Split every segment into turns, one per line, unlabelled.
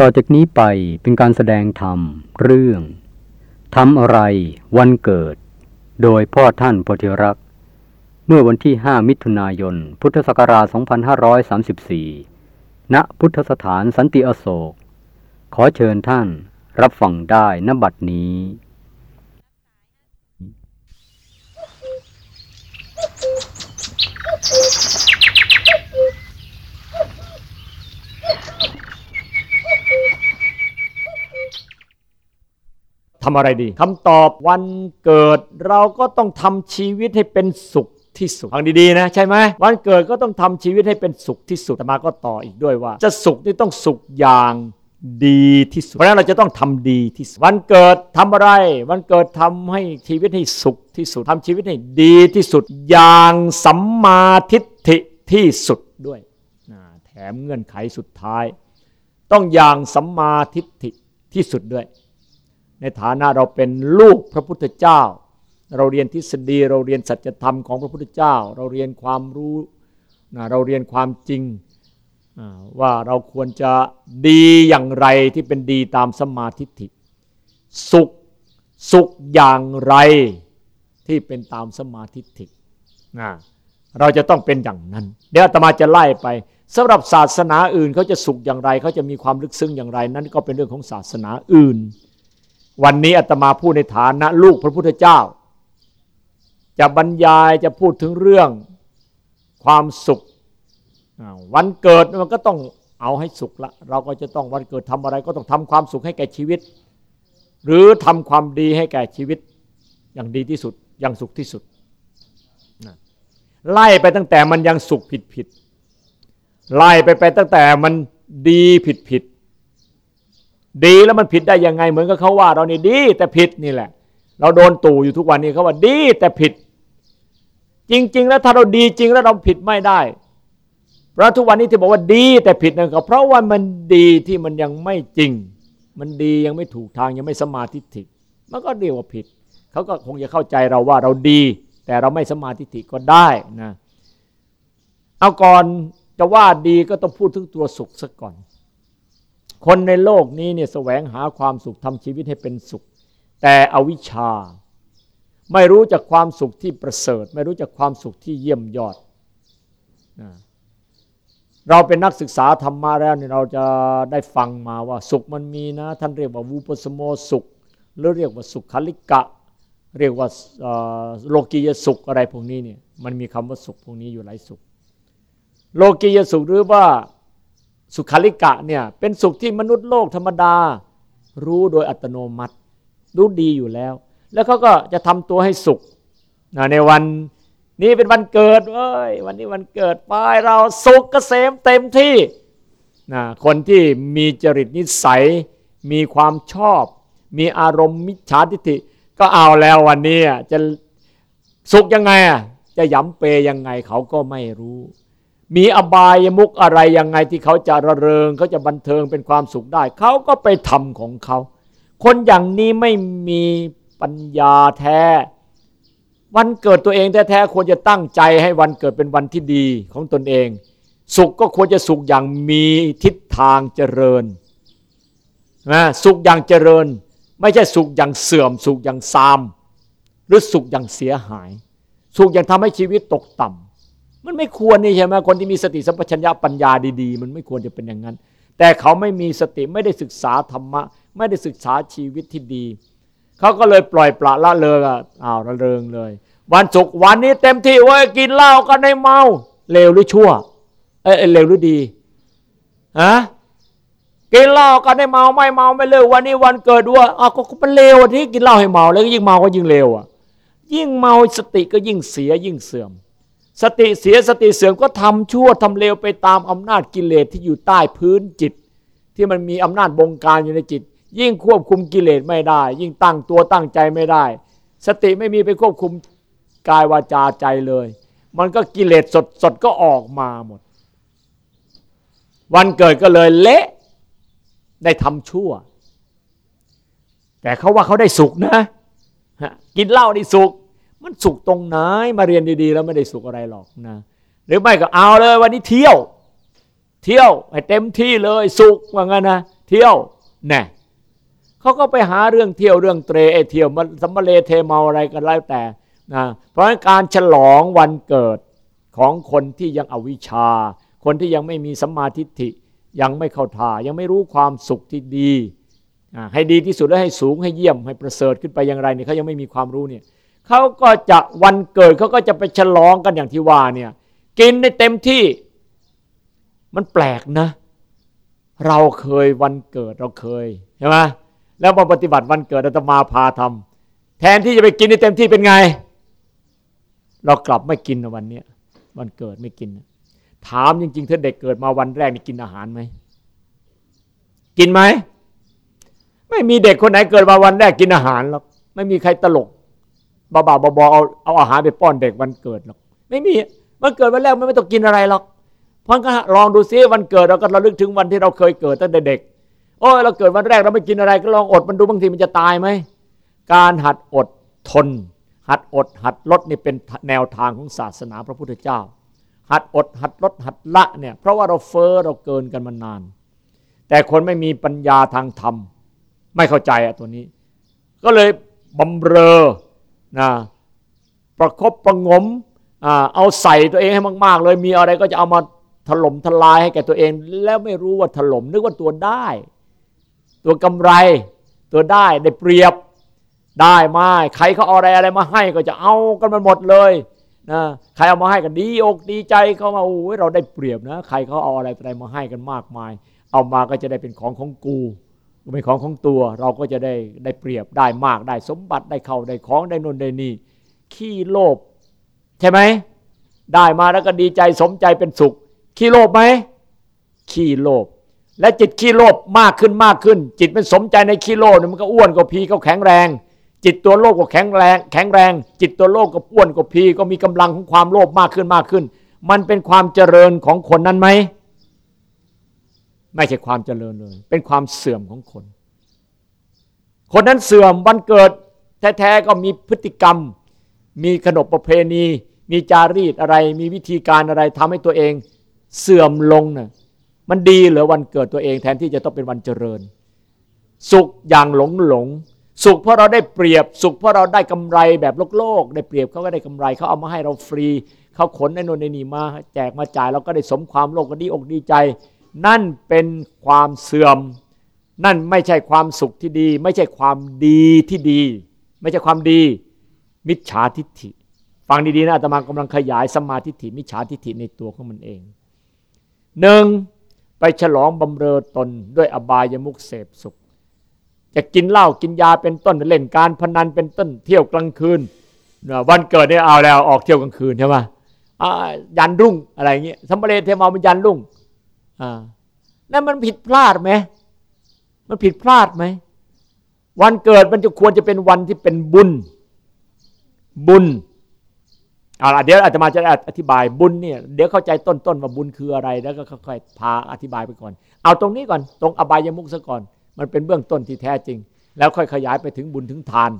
ต่อจากนี้ไปเป็นการแสดงธรรมเรื่องทำอะไรวันเกิด โดยพ่อท่านโพธิรักษ์ เมื่อวันที่ 5 มิถุนายน พุทธศักราช 2534 ณ พุทธสถานสันติอโศก ขอเชิญท่านรับฟังได้นบัดนี้
ทำอะไรดีคำตอบวันเกิดเราก็ต้องทำชีวิตให้เป็นสุขที่สุดฟังดีๆนะใช่ไหมวันเกิดก็ต้องทำชีวิตให้เป็นสุขที่สุดแต่มาก็ต่ออีกด้วยว่า จะสุขนี่ต้องสุขอย่างดีที่สุด เพราะฉะนั้นเราจะต้องทำดีที่สุด วันเกิดทำอะไร วันเกิดทำให้ชีวิตให้สุขที่สุดทำชีวิตให้ดีที่สุด อย่างสัมมาทิฏฐิที่สุดด้วย แถมเงื่อนไขสุดท้าย ต้องอย่างสัมมาทิฏฐิที่สุดด้วย ในฐานะเราเป็นลูกพระพุทธเจ้า เราเรียนทฤษฎีเราเรียนสัจธรรมของพระพุทธเจ้า เราเรียนความรู้นะเราเรียนความจริงว่าเราควรจะดีอย่างไรที่เป็นดีตามสมาทิฏฐิสุขสุขอย่างไรที่เป็นตามสมาทิฏฐินะเราจะต้องเป็นอย่างนั้น เดี๋ยวอาตมาจะไล่ไปสำหรับศาสนาอื่นเขาจะสุขอย่างไรเขาจะมีความลึกซึ้งอย่างไร นั้นก็เป็นเรื่องของศาสนาอื่น วันนี้อาตมาพูดในฐานะลูกพระพุทธเจ้า จะบรรยายจะพูดถึงเรื่องความสุข วันเกิดมันก็ต้องเอาให้สุขละ เราก็จะต้องวันเกิดทำอะไร ก็ต้องทำความสุขให้แก่ชีวิต หรือทำความดีให้แก่ชีวิต อย่างดีที่สุดอย่างสุขที่สุด ไล่ไปตั้งแต่มันยังสุขผิดผิดๆไล่ไปไปตั้งแต่มันดีผิดผิดๆ ดีแล้วมันผิดได้ยังไงเหมือนกับเขาว่า เรานี่ดีแต่ผิดนี่แหละ เราโดนตู่อยู่ทุกวันนี้เขาว่าดีแต่ผิด จริง ๆ แล้วถ้าเราดีจริงแล้วเราผิดไม่ได้ เพราะทุกวันนี้ที่บอกว่าดีแต่ผิดนั่นก็เพราะว่ามันดีที่มันยังไม่จริง มันดียังไม่ถูกทางยังไม่สมาธิถิมันก็เรียกว่าผิดเขาก็คงจะเข้าใจเราว่าเราดี แต่เราไม่สมาธิถิก็ได้นะเอาก่อนจะว่าดีก็ต้องพูดถึงตัวสุขซะก่อน คนในโลกนี้เนี่ยแสวงหาความสุขทำชีวิตให้เป็นสุข แต่อวิชชา ไม่รู้จักความสุขที่ประเสริฐ ไม่รู้จักความสุขที่เยี่ยมยอดนะเราเป็นนักศึกษาธรรมะแล้วเนี่ยเราจะได้ฟังมาว่าสุขมันมีนะ ท่านเรียกว่าวูปสโมสุข หรือเรียกว่าสุขคลิกะ เรียกว่าโลกียสุขอะไรพวกนี้เนี่ยมันมีคำว่าสุขพวกนี้อยู่หลายสุข โลกียสุขหรือว่า สุขาริกะเนี่ยเป็นสุขที่มนุษย์โลกธรรมดา รู้โดยอัตโนมัติ รู้ดีอยู่แล้ว แล้วเขาก็จะทำตัวให้สุขนะในวันนี้เป็นวันเกิดเอ้ยวันนี้วันเกิดไปเราสุขเกษมเต็มที่นะคนที่มีจริตนิสัย มีความชอบ มีอารมณ์มิจฉาทิฏฐิก็เอาแล้ววันนี้จะสุขยังไงอะจะย้ำเปยยังไงเขาก็ไม่รู้ มีอบายมุกอะไรยังไงที่เขาจะระเริงเขาจะบันเทิงเป็นความสุขได้ เขาก็ไปทำของเขา คนอย่างนี้ไม่มีปัญญาแท้ วันเกิดตัวเองแท้ๆควรจะตั้งใจให้วันเกิดเป็นวันที่ดีของตนเอง สุขก็ควรจะสุขอย่างมีทิศทางเจริญนะสุขอย่างเจริญ ไม่ใช่สุขอย่างเสื่อม สุขอย่างซาม หรือสุขอย่างเสียหาย สุขอย่างทำให้ชีวิตตกต่ำ มันไม่ควรนี่ใช่ไหมคนที่มีสติสัมปชัญญะปัญญาดีๆ มันไม่ควรจะเป็นอย่างนั้น แต่เขาไม่มีสติไม่ได้ศึกษาธรรมะ ไม่ได้ศึกษาชีวิตที่ดี เขาก็เลยปล่อยปละละเลยอะอ้าวละเริงเลย วันศุกร์วันนี้เต็มที่เว้ยกินเหล้ากันในเมาเลวหรือชั่วเอ้ยเลวหรือดีฮะกินเหล้ากันในเมาไม่เมาไม่เลววันนี้วันเกิดด้วยอ้าวก็มันเลวที่กินเหล้าให้เมาแล้วก็ยิ่งเมาก็ยิ่งเลวอะยิ่งเมาสติก็ยิ่งเสียยิ่งเสื่อม สติเสียสติเสื่อมก็ทำชั่วทำเลวไปตามอำนาจกิเลสที่อยู่ใต้พื้นจิต ที่มันมีอำนาจบงการอยู่ในจิต ยิ่งควบคุมกิเลสไม่ได้ ยิ่งตั้งตัวตั้งใจไม่ได้ สติไม่มีไปควบคุมกายวาจาใจเลย มันก็กิเลสสดสดก็ออกมาหมด วันเกิดก็เลยเละได้ทำชั่ว แต่เขาว่าเขาได้สุขนะฮะกินเหล้านี่สุข มันสุขตรงไหนมาเรียนดีๆ แล้วไม่ได้สุขอะไรหรอกนะหรือไม่ก็เอาเลยวันนี้เที่ยว เที่ยวให้เต็มที่เลยสุขว่างั้นนะเที่ยวแน่เขาก็ไปหาเรื่องเที่ยวเรื่องเตรเที่ยวมันสัมเลเทเมาอะไรกันแล้วแต่นะเพราะฉะนั้นการฉลองวันเกิดของคนที่ยังอวิชชา คนที่ยังไม่มีสัมมาทิฏฐิยังไม่เข้าท่ายังไม่รู้ความสุขที่ดี ให้ดีที่สุดและให้สูงให้เยี่ยมให้ประเสริฐขึ้นไปอย่างไรเนี่ยเขายังไม่มีความรู้เนี่ย เขาก็จะวันเกิดเขาก็จะไปฉลองกันอย่างที่ว่าเนี่ยกินในเต็มที่มันแปลกนะ เราเคยวันเกิดเราเคยใช่ไหมแล้วมาปฏิบัติวันเกิดอาตมาพาทำแทนที่จะไปกินในเต็มที่เป็นไง เรากลับไม่กินวันเนี้ยวันเกิดไม่กิน ถามจริงๆถ้าเด็กเกิดมาวันแรกนี่กินอาหารไหมกินไหมไม่มีเด็กคนไหนเกิดมาวันแรกกินอาหารหรอกไม่มีใครตลก บ้าๆบอๆเอาเอาอาหารไปป้อนเด็กวันเกิดหรอก ไม่มีวันเกิดวันแรกไม่ต้องกินอะไรหรอกเพราะงั้นลองดูซิวันเกิดเราก็ระลึกถึงวันที่เราเคยเกิดตั้งแต่เด็กโอ้ยเราเกิดวันแรกเราไม่กินอะไรก็ลองอดมันดูบางทีมันจะตายไหมการหัดอดทน หัดอด หัดลดนี่เป็นแนวทางของศาสนาพระพุทธเจ้า หัดอด หัดลด หัดละเนี่ยเพราะว่าเราเฟอ้อเราเกินกันมานาน แต่คนไม่มีปัญญาทางธรรม ไม่เข้าใจอะตัวนี้ ก็เลยบำเรอ นะประครบประงมเอาใส่ตัวเองให้มาก ๆ เลยมีอะไรก็จะเอามาถล่มทลายให้แก่ตัวเอง แล้วไม่รู้ว่าถล่มนึกว่าตัวได้ ตัวกำไร ตัวได้ได้เปรียบได้มาใครเขาเอาอะไรอะไรมาให้ก็จะเอากันมันหมดเลยนะใครเอามาให้กันดีอกดีใจเขามาโอ้ยเราได้เปรียบนะ ใครเขาเอาอะไรอะไรมาให้กันมากมาย เอามาก็จะได้เป็นของของกู เป็นของของตัวเราก็จะได้ได้เปรียบได้มากได้สมบัติได้เข้าได้ของได้นนได้นี่ขี้โลภใช่ไหมได้มาแล้วก็ดีใจสมใจเป็นสุข ขี้โลภไหมขี้โลภและจิตขี้โลภมากขึ้นมากขึ้น จิตมันสมใจในขี้โลภมันก็อ้วนก็พีก็แข็งแรง จิตตัวโลภก็แข็งแรง แข็งแรง จิตตัวโลภก็อ้วนก็พีก็มีกำลังของความโลภมากขึ้นมากขึ้น มันเป็นความเจริญของคนนั้นไหม ไม่ใช่ความเจริญเลย เป็นความเสื่อมของคน คนนั้นเสื่อมวันเกิดแท้ๆก็มีพฤติกรรม มีขนบประเพณี มีจารีตอะไร มีวิธีการอะไรทำให้ตัวเองเสื่อมลงนะ่ะมันดีเหรือวันเกิดตัวเองแทนที่จะต้องเป็นวันเจริญ สุขอย่างหลงหลง สุขเพราะเราได้เปรียบ สุขเพราะเราได้กำไรแบบโลกโลก ได้เปรียบเขาก็ได้กำไรเขาเอามาให้เราฟรี เขาขนในโนนในนี่มา แจกมาจ่ายเราก็ได้สมความโลกก็ดีอกดีใจ นั่นเป็นความเสื่อม นั่นไม่ใช่ความสุขที่ดี ไม่ใช่ความดีที่ดี ไม่ใช่ความดี มิจฉาทิฏฐิ ฟังดีๆนะอาตมากำลังขยายสมาธิฐิมิจฉาทิฏฐิในตัวของมันเองหนึ่งไปฉลองบำเรอตนด้วยอบายมุกเสพสุข จะกินเหล้ากินยาเป็นต้นเล่นการพนันเป็นต้นเที่ยวกลางคืนวันเกิดเนี่ยเอาแล้วออกเที่ยวกลางคืนใช่ไหมยันรุ่งอะไรเงี้ยสัมเรเทมามันยันรุ่ง อ่านั่นมันผิดพลาดไหมมันผิดพลาดไหมวันเกิดมันจะควรจะเป็นวันที่เป็นบุญ บุญเอาละเดี๋ยวอาตมาจะอธิบายบุญเนี่ยเดี๋ยวเข้าใจต้นๆว่าบุญคืออะไร แล้วก็ค่อยๆพาอธิบายไปก่อน เอาตรงนี้ก่อน ตรงอบายมุกซะก่อน มันเป็นเบื้องต้นที่แท้จริง แล้วค่อยขยายไปถึงบุญถึงทาน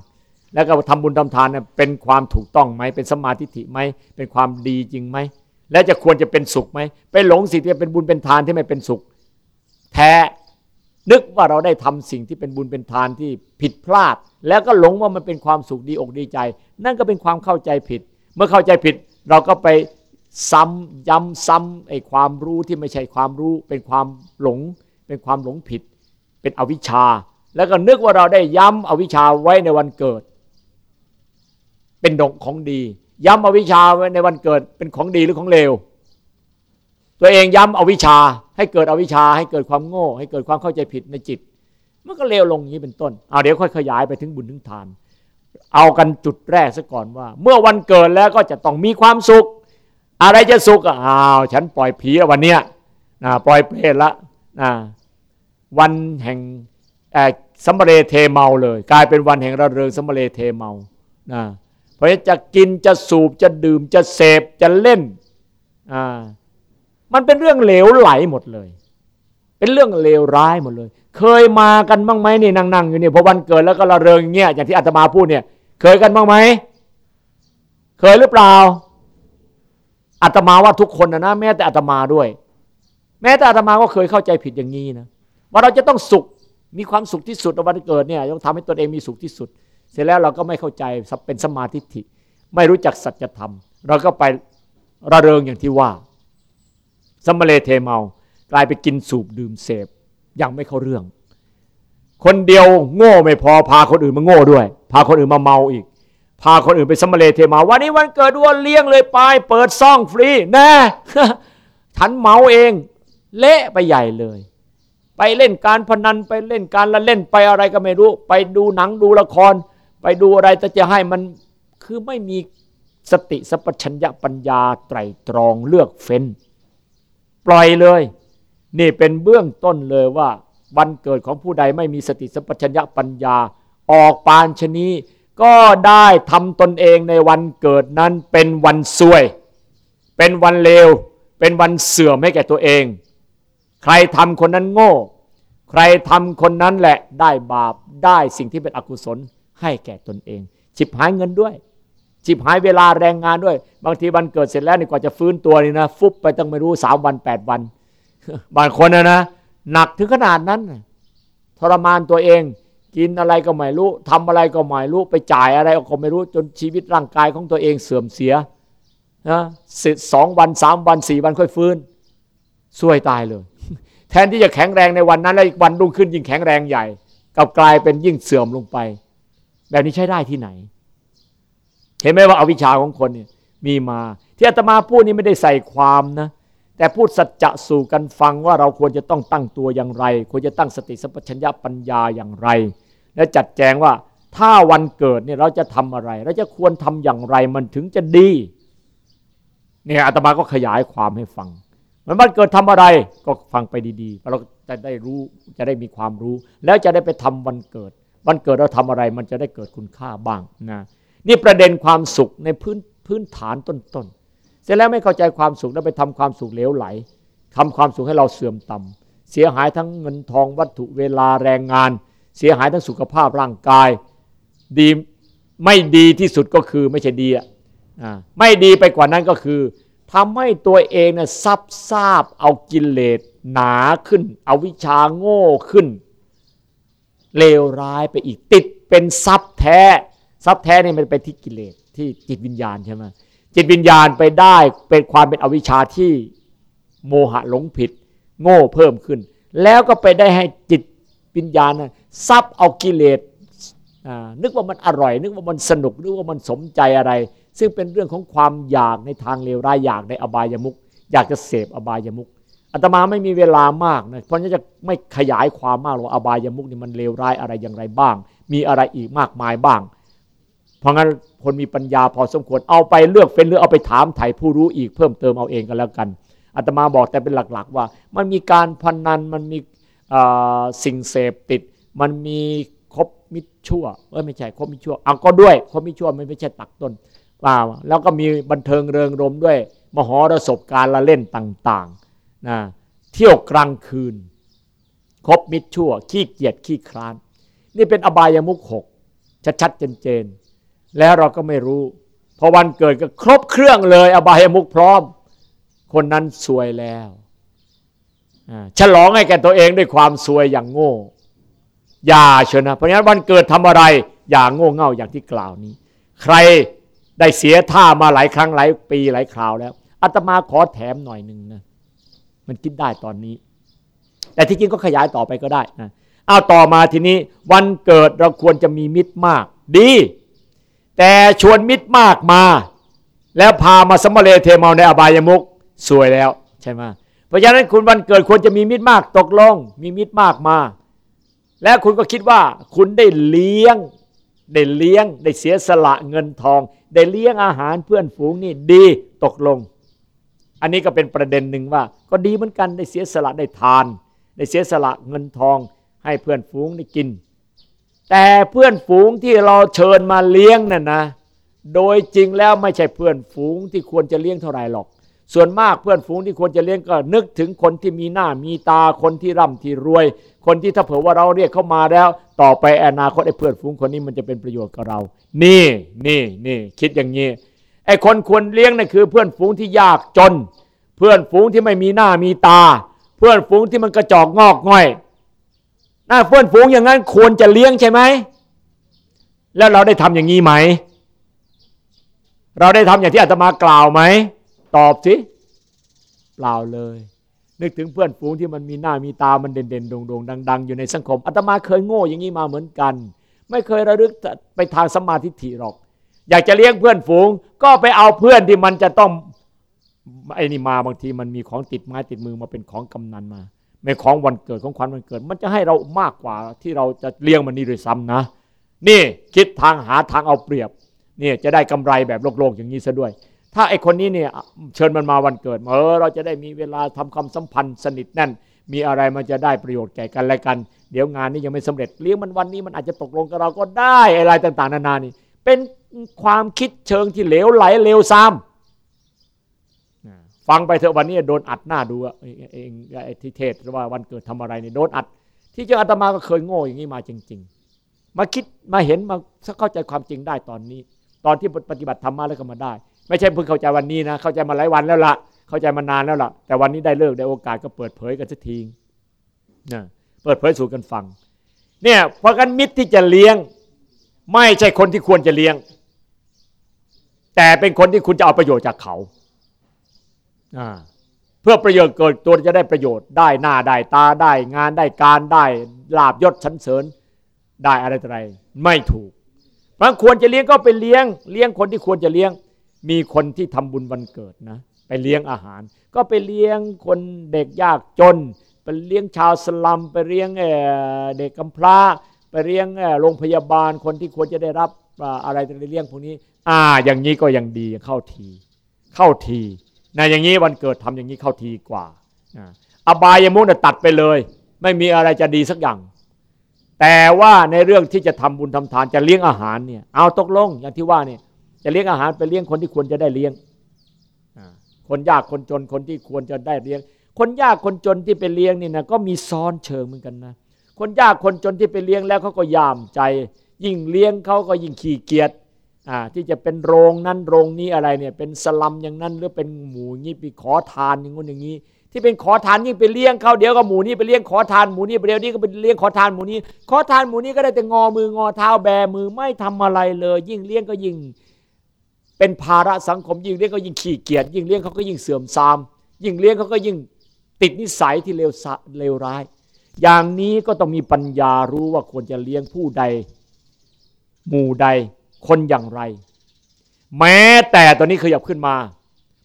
แล้วก็ทำบุญทำทานเนี่ยเป็นความถูกต้องไหมเป็นสมาธิไหมเป็นความดีจริงไหม และจะควรจะเป็นสุขไหมไปหลงสิ่งที่เป็นบุญเป็นทานที่ไม่เป็นสุข แท้นึกว่าเราได้ทำสิ่งที่เป็นบุญเป็นทานที่ผิดพลาด แล้วก็หลงว่ามันเป็นความสุขดีอกดีใจ นั่นก็เป็นความเข้าใจผิด เมื่อเข้าใจผิด เราก็ไปซ้ำย้ำซ้ำไอ้ความรู้ที่ไม่ใช่ความรู้ เป็นความหลง เป็นความหลงผิด เป็นอวิชชา แล้วก็นึกว่าเราได้ย้ำอวิชชาไว้ในวันเกิด เป็นดงของดี ย้ำอวิชชาไว้ในวันเกิดเป็นของดีหรือของเลว ตัวเองย้ำอวิชชาให้เกิดอวิชชาให้เกิดความโง่ ให้เกิดความเข้าใจผิดในจิตมันก็เลวลงอย่างนี้เป็นต้นเอาเดี๋ยวค่อยขยายไปถึงบุญถึงทาน เอากันจุดแรกซะก่อนว่า เมื่อวันเกิดแล้วก็จะต้องมีความสุข อะไรจะสุขอ้าวฉันปล่อยผีวันเนี้ยนะปล่อยเปรตละนะวันแห่งสัมเรเทเมาเลย กลายเป็นวันแห่งระเริงสัมเรเทเมานะ เพราะจะกินจะสูบจะดื่มจะเสพจะเล่นอ่ามันเป็นเรื่องเหลวไหลหมดเลย เป็นเรื่องเลวร้ายหมดเลย เคยมากันบ้างไหมนี่นั่งๆอยู่เนี่ยพอวันเกิดแล้วก็ระเริงเงี้ยอย่างที่อาตมาพูดเนี่ย เคยกันบ้างไหมเคยหรือเปล่าอาตมาว่าทุกคนนะนะแม้แต่อาตมาด้วย แม้แต่อาตมาก็เคยเข้าใจผิดอย่างนี้นะว่าเราจะต้องสุขมีความสุขที่สุดในวันเกิดเนี่ยต้องทำให้ตนเองมีสุขที่สุด เสร็จแล้วเราก็ไม่เข้าใจเป็นสมาธิิไม่รู้จักสัจธรรม เราก็ไประเริงอย่างที่ว่า สมเลเทเมา กลายไปกินสูบดื่มเสพยังไม่เข้าเรื่อง คนเดียวโง่ไม่พอพาคนอื่นมาโง่ด้วย พาคนอื่นมาเมาอีก พาคนอื่นไปสมเลเทเมา วันนี้วันเกิดวัวเลี้ยงเลยไป เปิดซ่องฟรีแน่ฉันเมาเอง เละไปใหญ่เลย ไปเล่นการพนันไปเล่นการละเล่นไปอะไรก็ไม่รู้ ไปดูหนังดูละคร ไปดูอะไรแต่จะให้มันคือไม่มีสติสัพชัญญะปัญญาไตรตรองเลือกเฟ้น ปล่อยเลย นี่เป็นเบื้องต้นเลยว่า วันเกิดของผู้ใดไม่มีสติสัพชัญญะปัญญา ออกปานชนีก็ได้ทำตนเองในวันเกิดนั้นเป็นวันซวย เป็นวันเลว เป็นวันเสื่อมให้แก่ตัวเอง ใครทำคนนั้นโง่ ใครทำคนนั้นแหละได้บาปได้สิ่งที่เป็นอกุศล ให้แก่ตนเอง ฉิบหายเงินด้วยจิบหายเวลาแรงงานด้วย บางทีวันเกิดเสร็จแล้วนี่กว่าจะฟื้นตัวนี่นะ ฟุบไปต้องไม่รู้สามวันแปดวันบางคนนะนะหนักถึงขนาดนั้นทรมานตัวเอง กินอะไรก็ไม่รู้ทำอะไรก็ไม่รู้ ไปจ่ายอะไรก็ไม่รู้จนชีวิตร่างกายของตัวเองเสื่อมเสียนะสองวันสามวันสี่วันค่อยฟื้นซวยตายเลย แทนที่จะแข็งแรงในวันนั้นแล้วอีกวันรุ่งขึ้นยิ่งแข็งแรงใหญ่กับกลายเป็นยิ่งเสื่อมลงไป แบบนี้ใช้ได้ที่ไหน เห็นไหมว่าอาวิชชาของคนเนี่ยมีมา ที่อาตมาพูดนี้ไม่ได้ใส่ความนะแต่พูดสัจจะสู่กันฟังว่าเราควรจะต้องตั้งตัวอย่างไร ควรจะตั้งสติสัพพัญญาปัญญาอย่างไร และจัดแจงว่าถ้าวันเกิดเนี่ยเราจะทำอะไร เราจะควรทำอย่างไรมันถึงจะดีเนี่ยอาตมาก็ขยายความให้ฟังมันวันเกิดทำอะไรก็ฟังไปดีๆเราจะได้รู้จะได้มีความรู้ แล้วจะได้ไปทำวันเกิด วันเกิดเราทำอะไรมันจะได้เกิดคุณค่าบ้างนะนี่ประเด็นความสุขในพื้นพื้นฐานต้นๆเสร็จแล้วไม่เข้าใจความสุขแล้วไปทำความสุขเหลวไหลทำความสุขให้เราเสื่อมต่ำเสียหายทั้งเงินทองวัตถุเวลาแรงงาน เสียหายทั้งสุขภาพร่างกาย ดีไม่ดีที่สุดก็คือไม่ใช่ดีอะไม่ดีไปกว่านั้นก็คือทำให้ตัวเองเนี่ยซับซาบเอากิเลสหนาขึ้น เอาวิชาโง่ขึ้น เลวร้ายไปอีก ติดเป็นทรัพย์แท้ทรัพย์แท้นี่มันเป็นที่กิเลสที่จิตวิญญาณใช่ไหมจิตวิญญาณไปได้เป็นความเป็นอวิชชาที่โมหะหลงผิด โง่เพิ่มขึ้น แล้วก็ไปได้ให้จิตวิญญาณนะซับเอากิเลสนึกว่ามันอร่อย นึกว่ามันสนุกนึกว่ามันสมใจอะไร ซึ่งเป็นเรื่องของความอยากในทางเลวร้ายอยากในอบายามุกอยากจะเสพอบายามุก อาตมาไม่มีเวลามากนะเพราะฉะนั้นจะไม่ขยายความมากว่าอบายามุกนี่มันเลวร้ายอะไรอย่างไรบ้าง มีอะไรอีกมากมายบ้าง เพราะงั้นคนมีปัญญาพอสมควรเอาไปเลือกเป็นหรือเอาไปถามไถ่ผู้รู้อีกเพิ่มเติมเอาเองกันแล้วกันอาตมาบอกแต่เป็นหลักๆ ว่า มันมีการพนันมันมีสิ่งเสพติด มันมีคบมิตรชั่วเออไม่ใช่คบมิตรชั่วเอาก็ด้วยคบมิตรชั่วมันไม่ใช่ตักต้นป่าแล้วก็มีบันเทิงเริงรมย์ด้วย มหรสพการละเล่นต่าง ๆ นะเที่ยวกลางคืน คบมิตรชั่ว ขี้เกียจขี้คร้าน นี่เป็นอบายมุขหกชัดๆเจนๆแล้วเราก็ไม่รู้ พอวันเกิดก็ครบเครื่องเลย อบายมุขพร้อม คนนั้นซวยแล้วฉลองให้แก่ตัวเองด้วยความสวยอย่างโง่ อย่าเชนะ เพราะงั้นวันเกิดทำอะไร อย่างโง่เง่าอย่างที่กล่าวนี้ ใครได้เสียท่ามาหลายครั้งหลายปีหลายคราวแล้วอาตมาขอแถมหน่อยหนึ่งนะ มันคิดได้ตอนนี้ แต่ที่จริงก็ขยายต่อไปก็ได้นะเอาต่อมาทีนี้วันเกิดเราควรจะมีมิตรมาก ดี แต่ชวนมิตรมากมา แล้วพามาสมเลเทเมาในอบายมุกสวยแล้วใช่ไหมเพราะฉะนั้นคุณวันเกิดควรจะมีมิตรมากตกลง มีมิตรมากมา และคุณก็คิดว่า คุณได้เลี้ยง ได้เลี้ยง ได้เสียสละเงินทอง ได้เลี้ยงอาหารเพื่อนฝูงนี่ดีตกลง อันนี้ก็เป็นประเด็นหนึ่งว่า ก็ดีเหมือนกันได้เสียสละได้ทาน ได้เสียสละเงินทองให้เพื่อนฝูงได้กิน แต่เพื่อนฝูงที่เราเชิญมาเลี้ยงนั่นนะ โดยจริงแล้วไม่ใช่เพื่อนฝูงที่ควรจะเลี้ยงเท่าไหร่หรอก ส่วนมากเพื่อนฝูงที่ควรจะเลี้ยงก็นึกถึงคนที่มีหน้ามีตาคนที่ร่ำที่รวย คนที่ถ้าเผื่อว่าเราเรียกเข้ามาแล้ว ต่อไปอนาคตไอ้เพื่อนฝูงคนนี้มันจะเป็นประโยชน์กับเรา นี่นี่นี่คิดอย่างนี้ ไอ้คนควรเลี้ยงนั่นคือ เพื่อนฝูงที่ยากจน เพื่อนฝูงที่ไม่มีหน้ามีตา เพื่อนฝูงที่มันกระจอกงอกง่อยน่าเฟื่อนฟูงอย่างนั้นควรจะเลี้ยงใช่ไหมแล้วเราได้ทำอย่างนี้ไหม เราได้ทำอย่างที่อาตมากล่าวไหม ตอบสิเปล่าเลย นึกถึงเพื่อนฝูงที่มันมีหน้ามีตามันเด่นเด่นโด่งโด่งดัง ๆ อยู่ในสังคมอาตมาเคยโง่อย่างนี้มาเหมือนกัน ไม่เคยระลึกไปทางสมาธิหรอก อยากจะเลี้ยงเพื่อนฝูง ก็ไปเอาเพื่อนที่มันจะต้องไอ้นี่มาบางทีมันมีของติดไม้ติดมือมาเป็นของกำนันมาไม่ของวันเกิดของขวัญวันเกิด มันจะให้เรามากกว่าที่เราจะเลี้ยงมันนี่ด้วยซ้ำนะ นี่คิดทางหาทางเอาเปรียบนี่จะได้กำไรแบบโลกๆอย่างนี้ซะด้วย ถ้าไอคนนี้เนี่ยเชิญมันมาวันเกิดเออเราจะได้มีเวลาทำความสัมพันธ์สนิทแน่น มีอะไรมันจะได้ประโยชน์แก่กันและกัน เดี๋ยวงานนี้ยังไม่สำเร็จเลี้ยงมันวันนี้มันอาจจะตกลงกับเราก็ได้อะไรต่างๆ นานานี่เป็น ความคิดเชิงที่เหลวไหลเลวซ้ำฟังไปเถอะวันนี้โดนอัดหน้าดูเองไอ้ที่เทศว่าวันเกิดทำอะไรนี่โดนอัด ที่เจ้าอาตมาก็เคยโง่อย่างนี้มาจริง ๆ มาคิดมาเห็นมาเข้าใจความจริงได้ตอนนี้ ตอนที่ปฏิบัติธรรมมาแล้วก็มาได้ ไม่ใช่เพิ่งเข้าใจวันนี้นะ เข้าใจมาหลายวันแล้วละเข้าใจมานานแล้วล่ะ แต่วันนี้ได้เลิกได้โอกาสก็เปิดเผยกันสักทีนะเปิดเผยสู่กันฟังเนี่ยเพราะกันมิตรที่จะเลี้ยง ไม่ใช่คนที่ควรจะเลี้ยง แต่เป็นคนที่คุณจะเอาประโยชน์จากเขาเพื่อประโยชน์เกิดตัวจะได้ประโยชน์ได้หน้าได้ตาได้งานได้การได้ลาบยศชั้นเสริญได้อะไรต่ออะไรไม่ถูกบางควรจะเลี้ยงก็ไปเลี้ยง เลี้ยงคนที่ควรจะเลี้ยง มีคนที่ทำบุญวันเกิดนะ ไปเลี้ยงอาหาร ก็ไปเลี้ยงคนเด็กยากจน ไปเลี้ยงชาวสลัม ไปเลี้ยงเด็กกำพร้า ไปเลี้ยงโรงพยาบาลคนที่ควรจะได้รับ อะไรจะเลี้ยงพวกนี้ อ่า อย่างนี้ก็ยังดีเข้าที เข้าทีนะอย่างนี้วันเกิดทำอย่างนี้เข้าทีกว่าอบายมุกตัดไปเลย ไม่มีอะไรจะดีสักอย่าง แต่ว่าในเรื่องที่จะทำบุญทำทานจะเลี้ยงอาหารเนี่ย เอาตกลงอย่างที่ว่าเนี่ย จะเลี้ยงอาหารไปเลี้ยงคนที่ควรจะได้เลี้ยงคนยากคนจนคนที่ควรจะได้เลี้ยง คนยากคนจนที่ไปเลี้ยงนี่นะก็มีซ้อนเชิงเหมือนกันนะ คนยากคนจนที่ไปเลี้ยงแล้วเขาก็ยามใจ ยิ่งเลี้ยงเขาก็ยิ่งขี้เกียจที่จะเป็นโรงนั้นโรงนี้อะไรเนี่ยเป็นสลัมอย่างนั้นหรือเป็นหมูงี้ไปขอทานอย่างงู้นอย่างนี้ ที่เป็นขอทานยิ่งไปเลี้ยงเขาเดี๋ยวก็หมูนี้ไปเลี้ยงขอทานหมูนี้ไปเดี๋ยวนี้ก็ไปเลี้ยงขอทานหมูนี้ ขอทานหมูนี้ก็ได้แต่งอมืองอเท้าแบมือไม่ทำอะไรเลย ยิ่งเลี้ยงก็ยิ่ง เป็นภาระสังคมยิ่งเลี้ยงก็ยิ่งขี้เกียจยิ่งเลี้ยงเขาก็ยิ่งเสื่อมทราม ยิ่งเลี้ยงเขาก็ยิ่งติดนิสัยที่เลวเลวร้าย อย่างนี้ก็ต้องมีปัญญารู้ว่าควรจะเลี้ยงผู้ใด หมู่ใดคนอย่างไร แม้แต่ตอนนี้ขยับขึ้นมา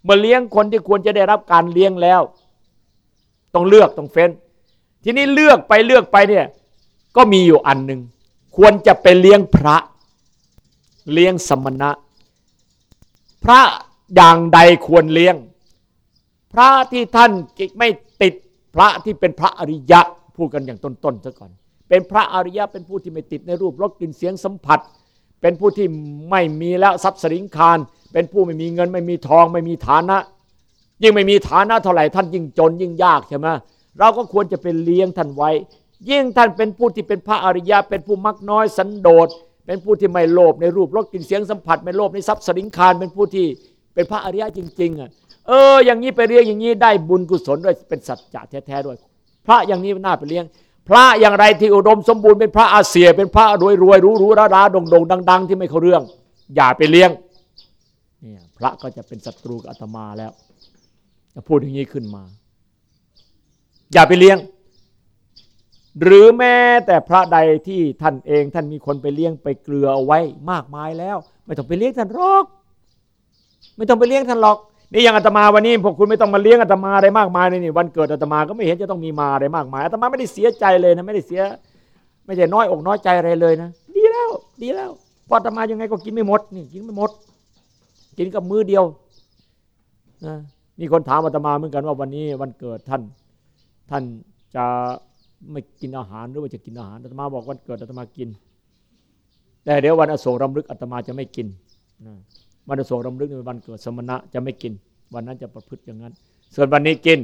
เมื่อเลี้ยงคนที่ควรจะได้รับการเลี้ยงแล้ว ต้องเลือกต้องเฟ้น ทีนี้เลือกไปเลือกไปเนี่ยก็มีอยู่อันหนึ่งควรจะไปเลี้ยงพระ เลี้ยงสมณะ พระอย่างใดควรเลี้ยง พระที่ท่านไม่ติดพระที่เป็นพระอริยะพูดกันอย่างต้นๆซะก่อน เป็นพระอริยะเป็นผู้ที่ไม่ติดในรูปรสกลิ่นเสียงสัมผัส เป็นผู้ที่ไม่มีแล้วทรัพย์สินคาร เป็นผู้ไม่มีเงินไม่มีทองไม่มีฐานะ ยิ่งไม่มีฐานะเท่าไหร่ท่านยิ่งจนยิ่งยากใช่ไหมเราก็ควรจะเป็นเลี้ยงท่านไว้ ยิ่งท่านเป็นผู้ที่เป็นพระอริยะ เป็นผู้มักน้อยสันโดษเป็นผู้ที่ไม่โลภในรูปรสกลิ่นเสียงสัมผัสไม่โลภในทรัพย์สินคารเป็นผู้ที่เป็นพระอริยะจริงๆอะเอออย่างนี้ไปเลี้ยงอย่างนี้ได้บุญกุศลด้วยเป็นสัจจะแท้ๆด้วย พระอย่างนี้น่าไปเลี้ยง พระอย่างไรที่อุดมสมบูรณ์เป็นพระอาเซียเป็นพระรวยรวยรู้รู้ราราดงดงดัง ๆ ที่ไม่เข้าเรื่อง อย่าไปเลี้ยงเนี่ยพระก็จะเป็นศัตรูกับอาตมาแล้วจะพูดอย่างนี้ขึ้นมา อย่าไปเลี้ยง หรือแม้แต่พระใดที่ท่านเองท่านมีคนไปเลี้ยงไปเกลือเอาไว้มากมายแล้ว ไม่ต้องไปเลี้ยงท่านหรอก ไม่ต้องไปเลี้ยงท่านหรอก นี่ย่างอาตมาวันนี้พวกคุณไม่ต้องมาเลี้ยงอาตมาอะไรมากมายเลยนี่วันเกิดอาตมาก็ไม่เห็นจะต้องมีมาอะไรมากมายอาตมาไม่ได้เสียใจเลยนะไม่ได้เสีย ไม่ใช่น้อยอกน้อยใจอะไรเลยนะดีแล้ว ดีแล้วพออาตมายังไงก็กินไม่หมดนี่กินไม่หมด กินกับมือเดียวนะมีคนถามอาตมาเหมือนกันว่าวันนี้วันเกิดท่าน ท่านจะไม่กินอาหารหรือว่าจะกินอาหารอาตมาบอกวันเกิดอาตมากิน แต่เดี๋ยววันอโศกรำลึกอาตมาจะไม่กินนะ วันโศกรำลึกในวันเกิดสมณะจะไม่กิน วันนั้นจะประพฤติอย่างนั้น ส่วนวันนี้กิน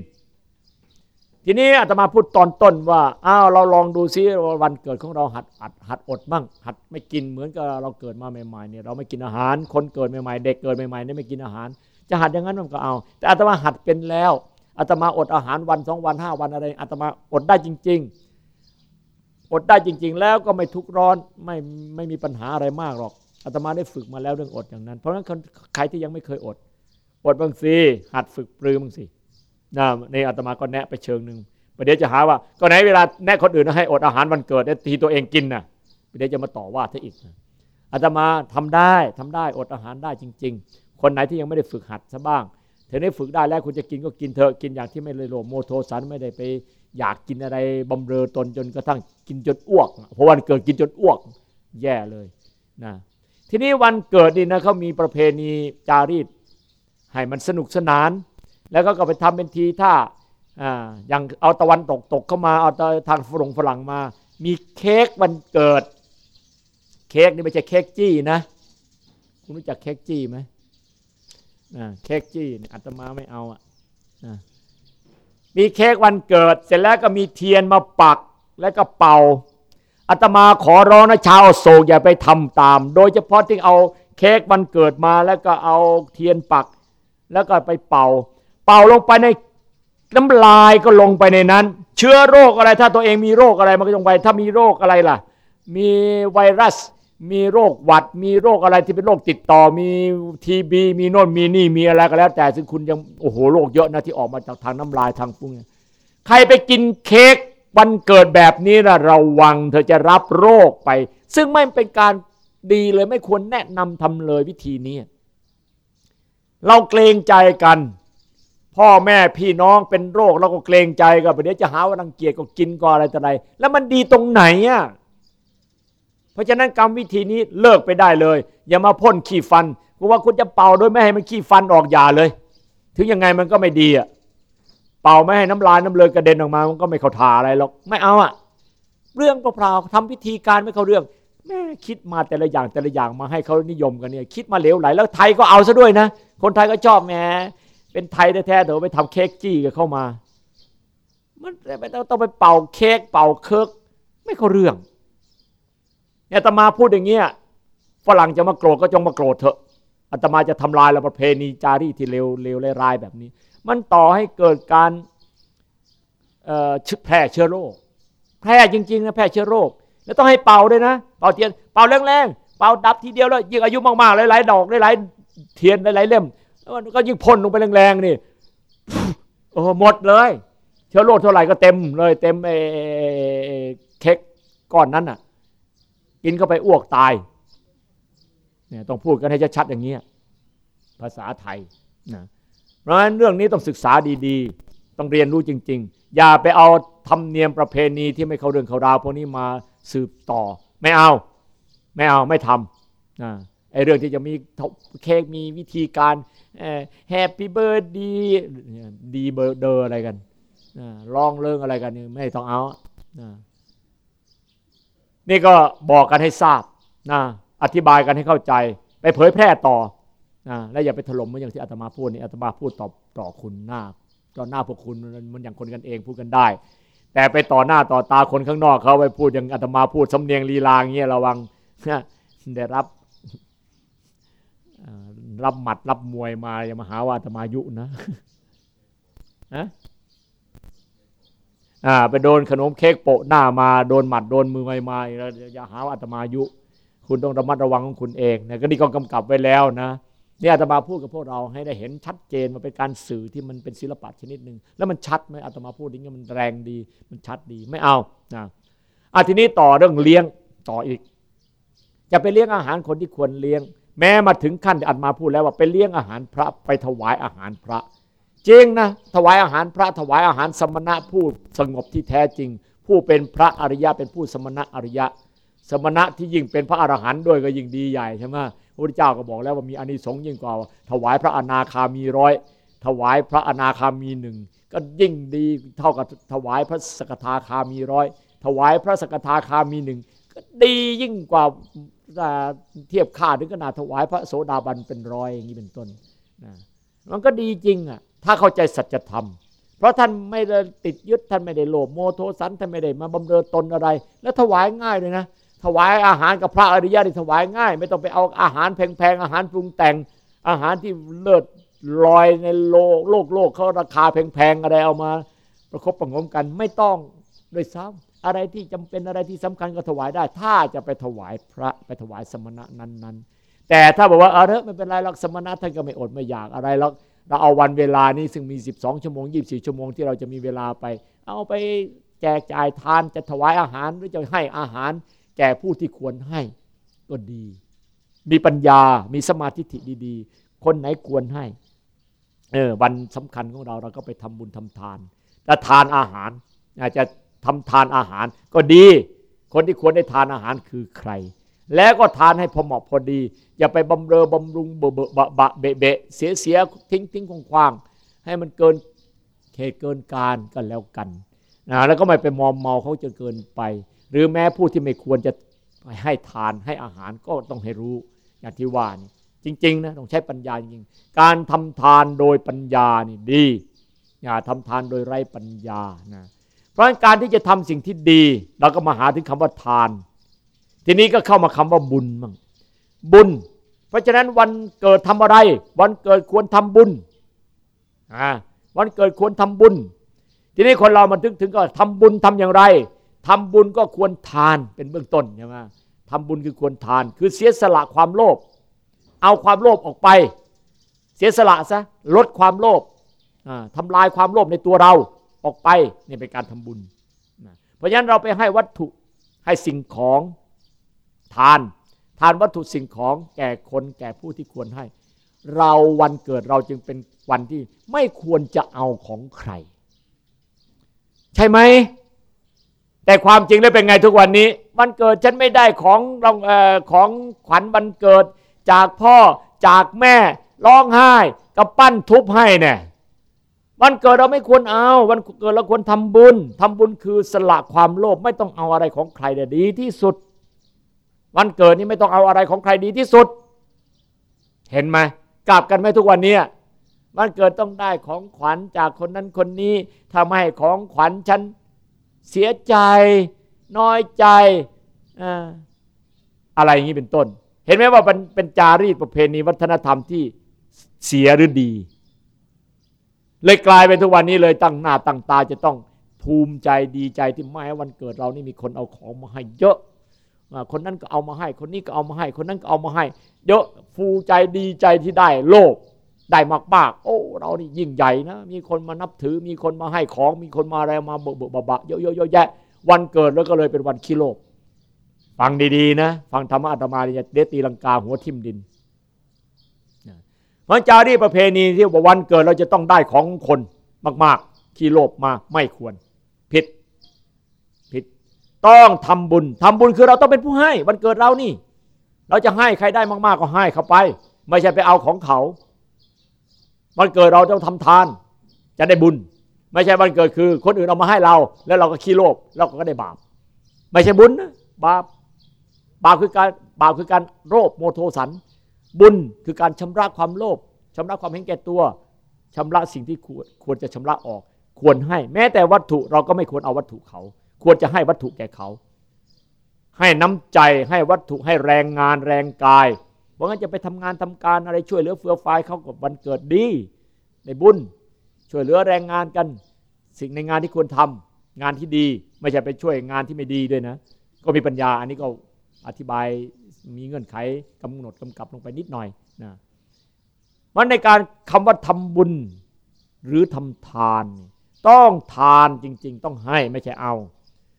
ทีนี้อาตมาพูดตอนต้นว่าอ้าวเราลองดูซิวันเกิดของเราหัดหัดหัดอดบ้างหัดไม่กินเหมือนกับเราเกิดมาใหม่ๆเนี่ยเราไม่กินอาหาร คนเกิดใหม่ๆเด็กเกิดใหม่ๆเนี่ยไม่กินอาหาร จะหัดอย่างนั้นมันก็เอา แต่อาตมาหัดเป็นแล้วอาตมาอดอาหารวันสองวันห้าวันอะไรอาตมาอดได้จริง ๆ อดได้จริง ๆ แล้วก็ไม่ทุกร้อนไม่ไม่มีปัญหาอะไรมากหรอก อาตมาได้ฝึกมาแล้วเรื่องอดอย่างนั้น เพราะฉะนั้นใครที่ยังไม่เคยอด อดบางสิหัดฝึกปรือบางสินะในอาตมาก็แนะไปเชิงหนึ่งประเดี๋ยวจะหาว่า ก็ไหนเวลาแนะคนอื่นให้อดอาหารวันเกิดทีตัวเองกินนะประเดี๋ยวจะมาต่อว่าถ้าอีกอาตมาทำได้ทำได้อดอาหารได้จริง ๆ คนไหนที่ยังไม่ได้ฝึกหัดซะบ้างเธอได้ฝึกได้แล้วคุณจะกินก็กินเถอะกินอย่างที่ไม่เลยโลโมโทสันไม่ได้ไปอยากกินอะไรบำเรอตนจนกระทั่งกินจนอ้วกเพราะวันเกิดกินจนอ้วก แย่เลยนะ ทีนี้วันเกิดนี่นะเขามีประเพณีจารีตให้มันสนุกสนาน แล้วก็ก็ไปทำเป็นทีท่าอ่าอย่างเอาตะวันตกตกเข้ามาเอาทางฝรั่งฝรั่งมา มีเค้กวันเกิด เค้กนี่ไม่ใช่เค้กจี้นะคุณรู้จักเค้กจี้ไหมเค้กจี้อัตมาไม่เอาอะมีเค้กวันเกิด เสร็จแล้วก็มีเทียนมาปักแล้วก็เป่า อาตมาขอร้องนะชาวโศกอย่าไปทำตาม โดยเฉพาะที่เอาเค้กวันเกิดมาแล้วก็เอาเทียนปัก แล้วก็ไปเป่า เป่าลงไปในน้ำลายก็ลงไปในนั้น เชื้อโรคอะไร ถ้าตัวเองมีโรคอะไรมันก็ลงไป ถ้ามีโรคอะไรล่ะ มีไวรัส มีโรคหวัด มีโรคอะไรที่เป็นโรคติดต่อ มีทีบีมีโน่นมีนี่มีอะไรก็แล้ว แต่ซึ่งคุณยังโอ้โหโรคเยอะนะที่ออกมาจากทางน้ำลายทางฟุ้งใครไปกินเค้ก วันเกิดแบบนี้นะระวังเธอจะรับโรคไป ซึ่งไม่เป็นการดีเลยไม่ควรแนะนำทำเลยวิธีนี้ เราเกรงใจกัน พ่อแม่พี่น้องเป็นโรคเราก็เกรงใจกันเดี๋ยวจะหาว่ารังเกียจก็กินก็อะไรต่ออะไร แล้วมันดีตรงไหนอะเพราะฉะนั้นกรรมวิธีนี้เลิกไปได้เลย อย่ามาพ่นขี้ฟันกูว่าคุณจะเป่าโดยไม่ให้มันขี้ฟันออกยาเลย ถึงยังไงมันก็ไม่ดีอะ เป่าไม่ให้น้ำลายน้ำเลยกระเด็นออกมามันก็ไม่เข้าทาอะไรหรอกไม่เอาอะเรื่องเปล่าๆทำพิธีการไม่เข้าเรื่องแม่คิดมาแต่ละอย่างแต่ละอย่างมาให้เขานิยมกันเนี่ยคิดมาเหลวไหลแล้วไทยก็เอาซะด้วยนะ คนไทยก็ชอบแหมเป็นไทยแท้ๆเดี๋ยวไปทำเค้กจี้กันเข้ามา มันไม่ต้องไปเป่าเค้กเป่าเคิร์กไม่เข้าเรื่องเนี่ยตมาพูดอย่างเงี้ยฝรั่งจะมาโกรธก็จงมาโกรธเถอะอาตมาจะทำลายระประเพณีจารีที่เลวเลวร้ายแบบนี้ มันต่อให้เกิดการแพร่เชื้อโรค แพร่จริงๆนะแพร่เชื้อโรค แล้วต้องให้เป่าด้วยนะ เป่าเทียน เป่าแรงๆ เป่าดับทีเดียวแล้วยิ่งอายุมากๆ หลายๆ ดอกหลายๆเทียนหลายๆเล่มแล้วมันก็ยิ่งพ่นลงไปแรงๆนี่โอ้หมดเลย เชื้อโรคเท่าไหร่ก็เต็มเลยเต็มเอเค้กก้อนนั้นอะ กินเข้าไปอ้วกตายเนี่ยต้องพูดกันให้ชัดๆอย่างนี้ภาษาไทยนะ ราะฉะนั้นเรื่องนี้ต้องศึกษาดีๆ ต้องเรียนรู้จริง ๆ อย่าไปเอาธรรมเนียมประเพณีที่ไม่เข้าเรื่องเข้าราวพวกนี้มาสืบต่อ ไม่เอา ไม่เอาไม่ทำนะไอ้เรื่องที่จะมีเค้กมีวิธีการ happy birthday ดีเบอร์เดอร์อะไรกันลองเรื่องอะไรกันนี่ไม่ต้องเอานี่ก็บอกกันให้ทราบนะอธิบายกันให้เข้าใจ ไปเผยแพร่ต่อ และอย่าไปถล่มเหมือนอย่างที่อาตมาพูดนี่อาตมาพูดต่อต่อคุณหน้าต่อหน้าพวกคุณมันอย่างคนกันเองพูดกันได้ แต่ไปต่อหน้าต่อตาคนข้างนอกเขาไปพูดอย่างอาตมาพูดสำเนียงลีลางเงี้ยระวังได้รับรับหมัดรับมวยมาอย่ามาหาว่าอาตมายุนะนะอ่าไปโดนขนมเค้กโปะหน้ามาโดนหมัดโดนมือไม่มาอย่าหาว่าอาตมายุ คุณต้องระมัดระวังของคุณเองนะก็นี่ก็กำกับไว้แล้วนะ นี่อาตมาพูดกับพวกเราให้ได้เห็นชัดเจนมันเป็นการสื่อที่มันเป็นศิลปะชนิดหนึ่งแล้วมันชัดไหมอาตมาพูดอย่างนี้มันแรงดี มันชัดดีไม่เอานะอาทีนี้ต่อเรื่องเลี้ยงต่ออีก จะไปเลี้ยงอาหารคนที่ควรเลี้ยง แม้มาถึงขั้นอาตมาพูดแล้วว่าไปเลี้ยงอาหารพระไปถวายอาหารพระจริงนะถวายอาหารพระถวายอาหารสมณะผู้สงบที่แท้จริง ผู้เป็นพระอริยะเป็นผู้สมณะอริยะ สมณะที่ยิ่งเป็นพระอรหันต์ด้วยก็ยิ่งดีใหญ่ใช่ไหม พระเจ้าก็บอกแล้วว่ามีอานิสงส์ยิ่งกว่า ถวายพระอนาคามีร้อยถวายพระอนาคามีหนึ่งก็ยิ่งดีเท่ากับถวายพระสกทาคามีร้อยถวายพระสกทาคามีหนึ่งก็ดียิ่งกว่าเทียบค่าถึงขนาดถวายพระโสดาบันเป็นร้อยอย่างนี้เป็นต้นนะมันก็ดีจริงอะถ้าเข้าใจสัจธรรม เพราะท่านไม่ได้ติดยึดท่านไม่ได้โลภโมโทสันท่านไม่ได้มาบำเรอตนอะไร แล้วถวายง่ายเลยนะ ถวายอาหารกับพระอริยะที่ถวายง่าย ไม่ต้องไปเอาอาหารแพงๆอาหารปรุงแต่ง อาหารที่เลิศลอยในโลกโลกโลกเขาราคาแพงๆอะไรเอามา ประคบประงมกันไม่ต้องโดยซ้อะไรที่จำเป็นอะไรที่สำคัญก็ถวายได้ ถ้าจะไปถวายพระไปถวายสมณะนั้นๆ แต่ถ้าบอกว่าเออไม่เป็นไรหรอกสมณะท่านก็ไม่อดไม่อยากอะไรหรอกเราเอาวันเวลานี้ซึ่งมี 12 ชั่วโมง 24 ชั่วโมงที่เราจะมีเวลาไป เอาไปแจกจ่ายทานจะถวายอาหารหรือจะให้อาหาร แก่ผู้ที่ควรให้ก็ดี มีปัญญา มีสมาธิดี ๆ คนไหนควรให้ เออ วันสำคัญของเราเราก็ไปทำบุญทำทานแ้วทานอาหาร อาจจะทำทานอาหารก็ดี คนที่ควรได้ทานอาหารคือใคร แล้วก็ทานให้พอเหมาะพอดี อย่าไปบำเรอบำรุงเบะเบะบะเบะเบะเสียเสียทิ้งทิ้งคงควางให้มันเกินเหตุเกินการก็แล้วกันนะแล้วก็ไม่ไปมอมเมาเขาจะเกินไป หรือแม้ผู้ที่ไม่ควรจะให้ทานให้อาหารก็ต้องให้รู้อย่างที่ว่านี่จริงๆนะต้องใช้ปัญญาจริงการทำทานโดยปัญญานี่ดีอย่าทำทานโดยไร้ปัญญานะเพราะการที่จะทำสิ่งที่ดี เราก็มาหาถึงคำว่าทาน ทีนี้ก็เข้ามาคำว่าบุญมั่งบุญ เพราะฉะนั้นวันเกิดทำอะไร วันเกิดควรทำบุญอ่าวันเกิดควรทำบุญ ทีนี้คนเรามันถึงถึงก็ทำบุญทำอย่างไร ทำบุญก็ควรทานเป็นเบื้องต้นใช่ไหมทำบุญคือควรทาน คือเสียสละความโลภเอาความโลภออกไป เสียสละซะลดความโลภทำลายความโลภในตัวเราออกไปนี่เป็นการทำบุญ เพราะฉะนั้นเราไปให้วัตถุให้สิ่งของทาน ทานวัตถุสิ่งของแก่คนแก่ผู้ที่ควรให้ เราวันเกิดเราจึงเป็นวันที่ไม่ควรจะเอาของใคร ใช่ไหม แต่ความจริงแล้วเป็นไงทุกวันนี้วันเกิดฉันไม่ได้ของรองอของขวัญวันเกิด จากพ่อจากแม่ร้องไห้กับปั้นทุบให้เนี่ยวันเกิดเราไม่ควรเอาวันเกิดเราควรทำบุญทำบุญคือสละความโลภไม่ต้องเอาอะไรของใครดีที่สุด วันเกิดนี้ไม่ต้องเอาอะไรของใครดีที่สุด เห็นไหมกลับกันไหมทุกวันนี้วันเกิดต้องได้ของขวัญจากคนนั้นคนนี้ทำให้ของขวัญฉัน เสียใจ น้อยใจอะไรอย่างนี้เป็นต้น เห็นไหมว่าเป็นจารีตประเพณีวัฒนธรรมที่เสียหรือดี เลยกลายเป็นทุกวันนี้เลยตั้งหน้าตั้งตาจะต้องภูมิใจดีใจที่แม้วันเกิดเรานี่มีคนเอาของมาให้เยอะคนนั้นก็เอามาให้ คนนี้ก็เอามาให้ คนนั้นก็เอามาให้ เยอะฟูใจดีใจที่ได้โลภ ได้มากมากโอ้ เรานี่ยิ่งใหญ่นะ มีคนมานับถือ มีคนมาให้ของ มีคนมาอะไรมาเบอะเบอะเยอะๆแยะ วันเกิดแล้วก็เลยเป็นวันขี้โลภฟังดีๆนะ ฟังธรรมะอาตมาเนี่ยเดตีลังกาหัวทิ่มดินมันจารีประเพณีที่ว่าวันเกิดเราจะต้องได้ของคนมาก ๆ ขี้โลภมาไม่ควร ผิด ผิด ต้องทำบุญทำบุญคือเราต้องเป็นผู้ให้ วันเกิดเรานี่ เราจะให้ใครได้มาก ๆ ก็ให้เขาไป ไม่ใช่ไปเอาของเขา วันเกิดเราต้องทำทาน จะได้บุญ ไม่ใช่วันเกิดคือ คนอื่นเอามาให้เรา แล้วเราก็ขี้โลภเราก็ได้บาป ไม่ใช่บุญนะบาปบาปคือการบาปคือการโรคโมโทสัน บุญคือการชำระความโลภชำระความเห็นแก่ตัวชำระสิ่งที่ควรจะชำระออก ควรให้ แม้แต่วัตถุเราก็ไม่ควรเอาวัตถุเขา ควรจะให้วัตถุแก่เขา ให้น้ำใจให้วัตถุให้แรงงานแรงกาย เพรางั้นจะไปทำงานทำการอะไรช่วยเหลือเฟือฟายเขากับวันเกิดดีในบุญ ช่วยเหลือแรงงานกัน สิ่งในงานที่ควรทำงานที่ดี ไม่ใช่ไปช่วยงานที่ไม่ดีด้วยนะ ก็มีปัญญาอันนี้ก็อธิบายมีเงื่อนไขกำหนดกำกับลงไปนิดหน่อยนะมันในการคำว่าทำบุญหรือทำทาน ต้องทานจริง ๆ ต้องให้ไม่ใช่เอา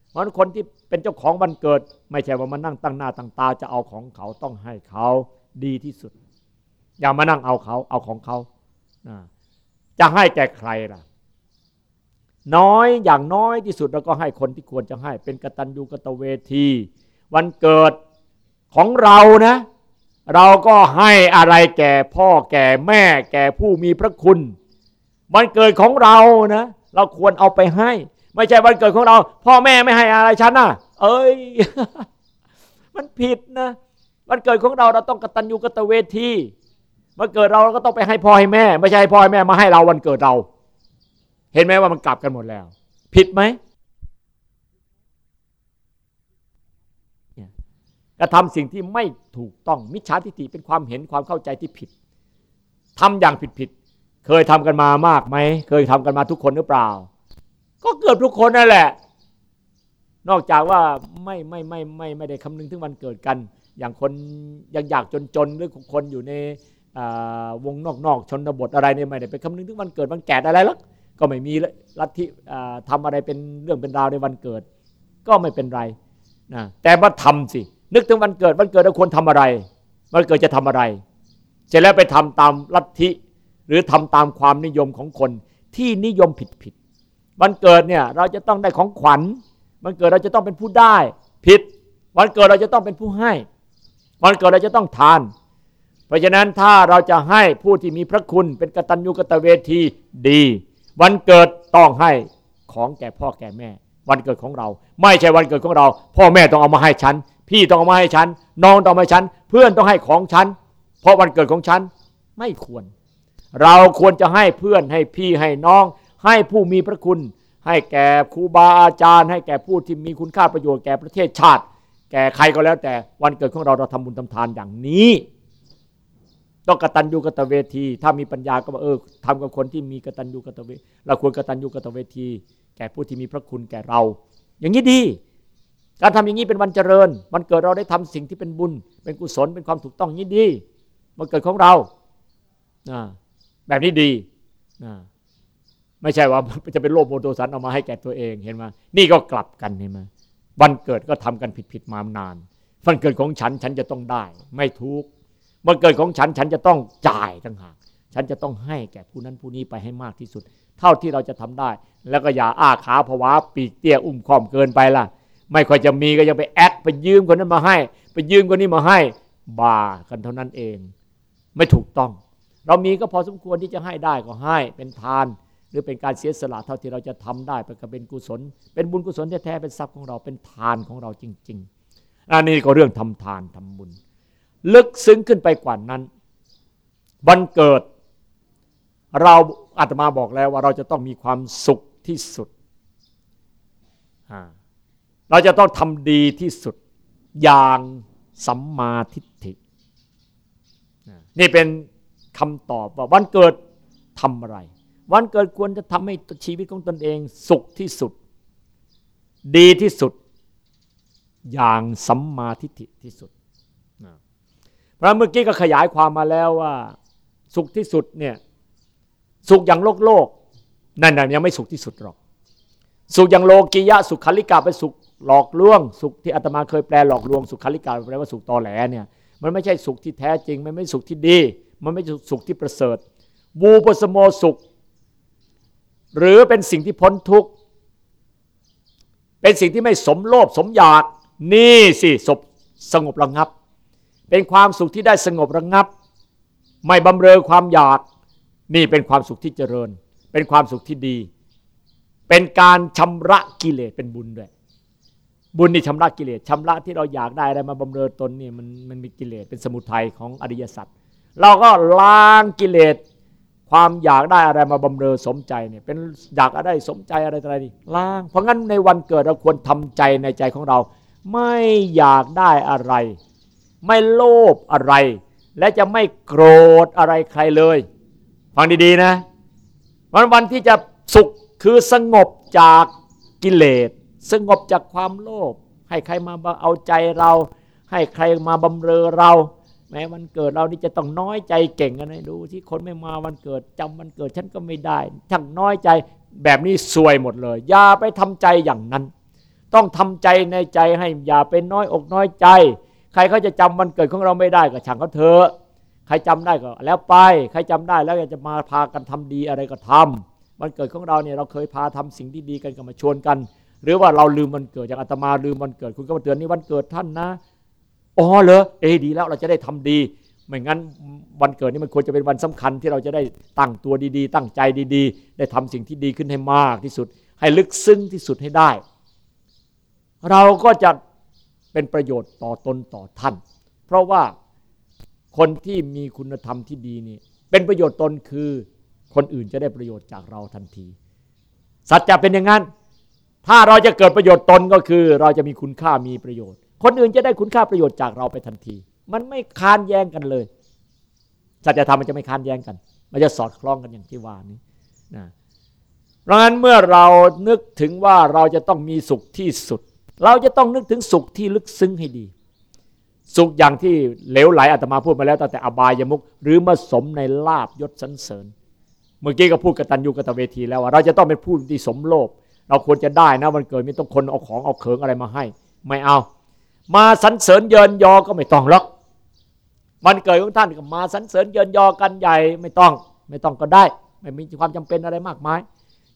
เพราะคนที่เป็นเจ้าของวันเกิด ไม่ใช่ว่ามานั่งตั้งหน้าตั้งตาจะเอาของเขาต้องให้เขา ดีที่สุด อย่ามานั่งเอาเขาเอาของเขาจะให้แก่ใครล่ะ น้อยอย่างน้อยที่สุดเราก็ให้คนที่ควรจะให้ เป็นกตัญญูกตเวที วันเกิดของเรานะ เราก็ให้อะไรแก่พ่อแก่แม่ แก่ผู้มีพระคุณ วันเกิดของเรานะ เราควรเอาไปให้ ไม่ใช่วันเกิดของเรา พ่อแม่ไม่ให้อะไรฉันนะเอ้ย มันผิดนะ วันเกิดของเราเราต้องกตัญญูกตเวทีวันเกิดเราเราก็ต้องไปให้พ่อให้แม่ ไม่ใช่ให้พ่อให้แม่มาให้เราวันเกิดเรา เห็นไหมว่ามันกลับกันหมดแล้ว ผิดไหมกระทำสิ่งที่ไม่ถูกต้องมิจฉาทิฏฐิเป็นความเห็นความเข้าใจที่ผิดทำอย่างผิดผิดเคยทำกันมามากไหมเคยทำกันมาทุกคนหรือเปล่า ก็เกือบทุกคนนั่นแหละ นอกจากว่าไม่ไม่ไม่ไม่ไม่ได้คำนึงถึงวันเกิดกัน อย่างคนยังอยากจนๆหรือคนอยู่ในวงนอกๆชนบทอะไรเนี่ยไม่ได้ไปคำนึงถึงวันเกิดวันแก่อะไรหรอกก็ไม่มีลัทธิทำอะไรเป็นเรื่องเป็นราวในวันเกิด ก็ไม่เป็นไรนะแต่ว่าทำสิ นึกถึงวันเกิดวันเกิดเราควรทำอะไรวันเกิดจะทำอะไร เสร็จแล้วไปทำตามลัทธิหรือทำตามความนิยมของคนที่นิยมผิดผิดวันเกิดเนี่ยเราจะต้องได้ของขวัญวันเกิดเราจะต้องเป็นผู้ได้ผิด วันเกิดเราจะต้องเป็นผู้ให้ วันเกิดเราจะต้องทาน เพราะฉะนั้นถ้าเราจะให้ผู้ที่มีพระคุณเป็นกตัญญูกตเวทีดี วันเกิดต้องให้ของแก่พ่อแก่แม่ วันเกิดของเรา ไม่ใช่วันเกิดของเรา พ่อแม่ต้องเอามาให้ฉัน พี่ต้องเอามาให้ฉัน น้องต้องมาให้ฉัน เพื่อนต้องให้ของฉัน เพราะวันเกิดของฉันไม่ควร เราควรจะให้เพื่อนให้พี่ให้น้อง ให้ผู้มีพระคุณ ให้แก่ครูบาอาจารย์ ให้แก่ผู้ที่มีคุณค่าประโยชน์แก่ประเทศชาติ แก่ใครก็แล้วแต่วันเกิดของเราเราทำบุญทำทานอย่างนี้ ต้องกตัญญูกตเวที ถ้ามีปัญญาก็เออทำกับคนที่มีกตัญญูกตเวเราควรกตัญญูกตเวที แก่ผู้ที่มีพระคุณแก่เรา อย่างนี้ดี การทำอย่างนี้เป็นวันเจริญ วันเกิดเราได้ทำสิ่งที่เป็นบุญ เป็นกุศลเป็นความถูกต้องนี้ดีวันเกิดของเราแบบนี้ดีไม่ใช่ว่าจะเป็นโลภโมโทสันเอามาให้แก่ตัวเองเห็นไหมนี่ก็กลับกันเห็นไหม วันเกิดก็ทำกันผิดผิดมานาน วันเกิดของฉันฉันจะต้องได้ ไม่ทุกวันเกิดของฉันฉันจะต้องจ่ายต่างหากฉันจะต้องให้แก่ผู้นั้นผู้นี้ไปให้มากที่สุด เท่าที่เราจะทำได้ แล้วก็อย่าอ้าขาผวาปีกเตี้ยอุ้มค้อมเกินไปล่ะ ไม่ค่อยจะมีก็ยังไปแอดไปยืมคนนั้นมาให้ ไปยืมคนนี้มาให้บากันเท่านั้นเอง ไม่ถูกต้อง เรามีก็พอสมควรที่จะให้ได้ก็ให้เป็นทาน หรือเป็นการเสียสละเท่าที่เราจะทำได้ไปก็เป็นกุศล เป็นบุญกุศลแท้ๆเป็นทรัพย์ของเราเป็นทานของเราจริง ๆ อันนี้ก็เรื่องทำทานทำบุญ ลึกซึ้งขึ้นไปกว่านั้นวันเกิด เราอาตมาบอกแล้วว่าเราจะต้องมีความสุขที่สุด เราจะต้องทำดีที่สุดอย่างสัมมาทิฏฐิ นี่เป็นคำตอบว่าวันเกิดทำอะไร วันเกิดควรจะทำให้ชีวิตของตนเอง สุขที่สุด ดีที่สุด อย่างสัมมาทิฏฐิที่สุดเพราะเมื่อกี้ก็ขยายความมาแล้วว่า สุขที่สุดเนี่ยสุขอย่างโลกโลกนั่นยังไม่สุขที่สุดหรอก สุขอย่างโลกียะ สุขคลิกาเป็นสุขหลอกลวง สุขที่อาตมาเคยแปลหลอกลวง สุขคลิกาแปลว่าสุขตอแหลเนี่ยมันไม่ใช่สุขที่แท้จริง มันไม่สุขที่ดี มันไม่สุขที่ประเสริฐบูปสโมสุข หรือเป็นสิ่งที่พ้นทุกข์เป็นสิ่งที่ไม่สมโลภสมอยาก นี่สิสบสงบระงับ เป็นความสุขที่ได้สงบระงับ ไม่บำเรอความอยาก นี่เป็นความสุขที่เจริญ เป็นความสุขที่ดี เป็นการชำระกิเลสเป็นบุญด้วย บุญนี่ชำระกิเลสชำระที่เราอยากได้อะไรมาบำเรอตนนี่มันมันมีกิเลสเป็นสมุทัยของอริยสัจเราก็ล้างกิเลส ความอยากได้อะไรมาบำเรอสมใจเนี่ยเป็นอยากอะไรสมใจอะไรอะไรนี่ล้าง เพราะงั้นในวันเกิดเราควรทำใจในใจของเรา ไม่อยากได้อะไร ไม่โลภอะไร และจะไม่โกรธอะไรใครเลย ฟังดีๆนะ วันวันที่จะสุขคือสงบจากกิเลสสงบจากความโลภให้ใครมาเอาใจเรา ให้ใครมาบำเรอเรา แม้วันเกิดเรานี่จะต้องน้อยใจเก่งกันนะดูที่คนไม่มาวันเกิดจำวันเกิดฉันก็ไม่ได้ทั้งน้อยใจแบบนี้ซวยหมดเลย อย่าไปทำใจอย่างนั้น ต้องทำใจในใจให้อย่าเป็นน้อยอกน้อยใจ ใครเขาจะจำวันเกิดของเราไม่ได้ก็ช่างเขาเถอะใครจำได้ก็แล้วไป ใครจำได้แล้วอยากจะมาพากันทำดีอะไรก็ทำวันเกิดของเราเนี่ยเราเคยพาทำสิ่งที่ดีกันก็มาชวนกัน หรือว่าเราลืมวันเกิดอย่างอาตมาลืมวันเกิด คุณก็มาเตือนนี่วันเกิดท่านนะ อ๋อเหรอเอดีแล้วเราจะได้ทำดี ไม่งั้นวันเกิดนี่มันควรจะเป็นวันสำคัญที่เราจะได้ตั้งตัวดีๆ ตั้งใจดีๆ ได้ทำสิ่งที่ดีขึ้นให้มากที่สุด ให้ลึกซึ้งที่สุดให้ได้ เราก็จะเป็นประโยชน์ต่อตนต่อท่าน เพราะว่าคนที่มีคุณธรรมที่ดีนี่เป็นประโยชน์ตนคือคนอื่นจะได้ประโยชน์จากเราทันที สัจจะเป็นอย่างนั้น ถ้าเราจะเกิดประโยชน์ตนก็คือ เราจะมีคุณค่ามีประโยชน์ คนอื่นจะได้คุณค่าประโยชน์จากเราไปทันที มันไม่คานแย้งกันเลยสัจธรรมมันจะไม่คานแย้งกัน มันจะสอดคล้องกันอย่างที่ว่านี้นะเพราะฉะนั้นเมื่อเรานึกถึงว่าเราจะต้องมีสุขที่สุด เราจะต้องนึกถึงสุขที่ลึกซึ้งให้ดี สุขอย่างที่เหลวไหลอาตมาพูดมาแล้วตั้งแต่อบายมุกหรือมาสมในลาบยศสันเสริญ เมื่อกี้ก็พูดกตัญญูกตเวทีแล้วว่าเราจะต้องเป็นผู้ที่สมโลภเราควรจะได้นะวันเกิดไม่ต้องคนเอาของเอาเขิงอะไรมาให้ ไม่เอา มาสรรเสริญเยินยอก็ไม่ต้องหรอกวันเกิดของท่านก็มาสรรเสริญเยินยอกันใหญ่ไม่ต้อง ไม่ต้องก็ได้ ไม่มีความจำเป็นอะไรมากมาย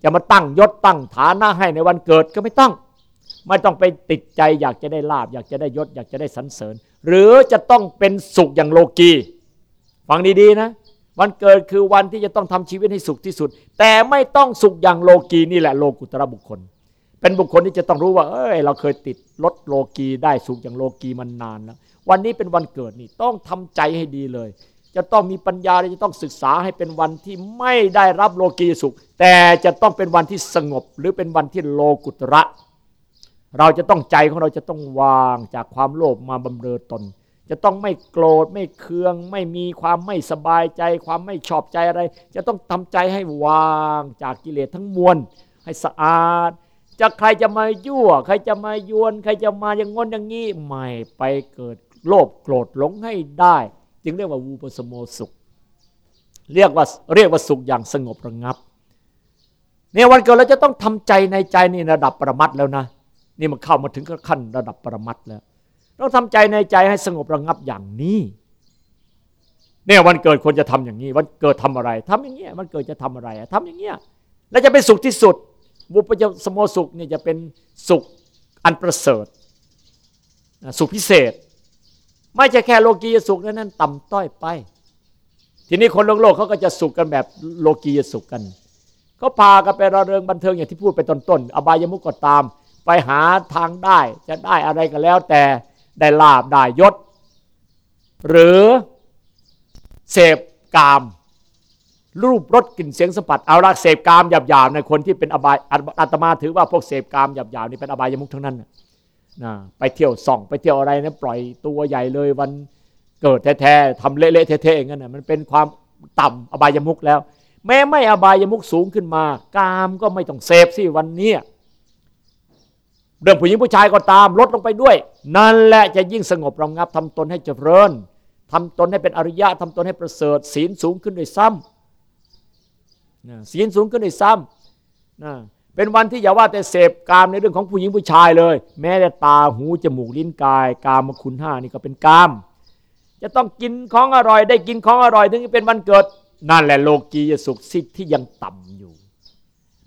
จะมาตั้งยศตั้งฐานะให้ในวันเกิดก็ไม่ต้อง ไม่ต้องไปติดใจอยากจะได้ลาบ อยากจะได้ยศ อยากจะได้สรรเสริญ หรือจะต้องเป็นสุขอย่างโลกีฟังดีๆนะ วันเกิดคือวันที่จะต้องทำชีวิตให้สุขที่สุด แต่ไม่ต้องสุขอย่างโลกีนี่แหละโลกุตระบุคคล เป็นบุคคลที่จะต้องรู้ว่า เอ้ย เราเคยติดลดโลกีได้สุขอย่างโลกีมันนานแล้ววันนี้เป็นวันเกิดนี่ต้องทำใจให้ดีเลย จะต้องมีปัญญาจะต้องศึกษาให้เป็นวันที่ไม่ได้รับโลกีสุข แต่จะต้องเป็นวันที่สงบ หรือเป็นวันที่โลกุตระ เราจะต้องใจของเราจะต้องวางจากความโลภมาบำเรอตน จะต้องไม่โกรธไม่เคือง ไม่มีความไม่สบายใจ ความไม่ชอบใจอะไร จะต้องทำใจให้วางจากกิเลสทั้งมวล ให้สะอาด จะใครจะมายั่ว ใครจะมายวน ใครจะมาอย่างงนอย่างนี้ไม่ไปเกิดโลภโกรธหลงให้ได้ จึงเรียกว่าวูปสโมสุข เรียกว่าเรียกว่าสุขอย่างสงบระงับเนี่ยวันเกิดเราจะต้องทำใจในใจนี่ระดับประมัดแล้วนะ นี่มันเข้ามาถึงขั้นระดับประมัดแล้วต้องทำใจในใจให้สงบระงับอย่างนี้เนี่ยวันเกิดควรจะทำอย่างนี้ วันเกิดทำอะไรทำอย่างเงี้ยวันเกิดจะทำอะไรทำอย่างเงี้ยแล้วจะเป็นสุขที่สุด บุปผสโมสุขเนี่ยจะเป็นสุขอันประเสริฐสุขพิเศษ ไม่ใช่แค่โลกียสุขนั้นต่ำต้อยไป ทีนี้คนโลกโลกเขาก็จะสุขกันแบบโลกียสุขกันเขาพากันไประเริงบันเทิงอย่างที่พูดไปต้นต้นอบายมุกก็ตาม ไปหาทางได้จะได้อะไรก็แล้ว แต่ได้ลาบได้ยศ หรือเสพกาม รูปรสกลิ่นเสียงสัมผัสเอาละเสพกามหยาบๆในคนที่เป็นอบายอัตมาถือว่าพวกเสพกามหยาบๆนี่เป็นอบายมุกทั้งนั้นนะไปเที่ยวส่อง ไปเที่ยวอะไรนะปล่อยตัวใหญ่เลยวันเกิดแท้ๆทำเละๆเทะๆอย่างนั้นนะมันเป็นความต่ำอบายมุกแล้ว แม้ไม่อบายมุกสูงขึ้นมา กามก็ไม่ต้องเสพสิวันนี้เรื่องผู้หญิงผู้ชายก็ตามลดลงไปด้วย นั่นแหละจะยิ่งสงบระงับทำตนให้เจริญทำตนให้เป็นอริยะทำตนให้ประเสริฐศีลสูงขึ้นด้วยซ้ำ ศีลสูงขึ้นด้วยซ้ำเป็นวันที่อย่าว่าแต่เสพกามในเรื่องของผู้หญิงผู้ชายเลย แม้แต่ตาหูจมูกลิ้นกาย กามคุณห้านี่ก็เป็นกาม จะต้องกินของอร่อย ได้กินของอร่อย ถึงจะเป็นวันเกิด นั่นแหละโลกียสุขสิทธิ์ที่ยังต่ำอยู่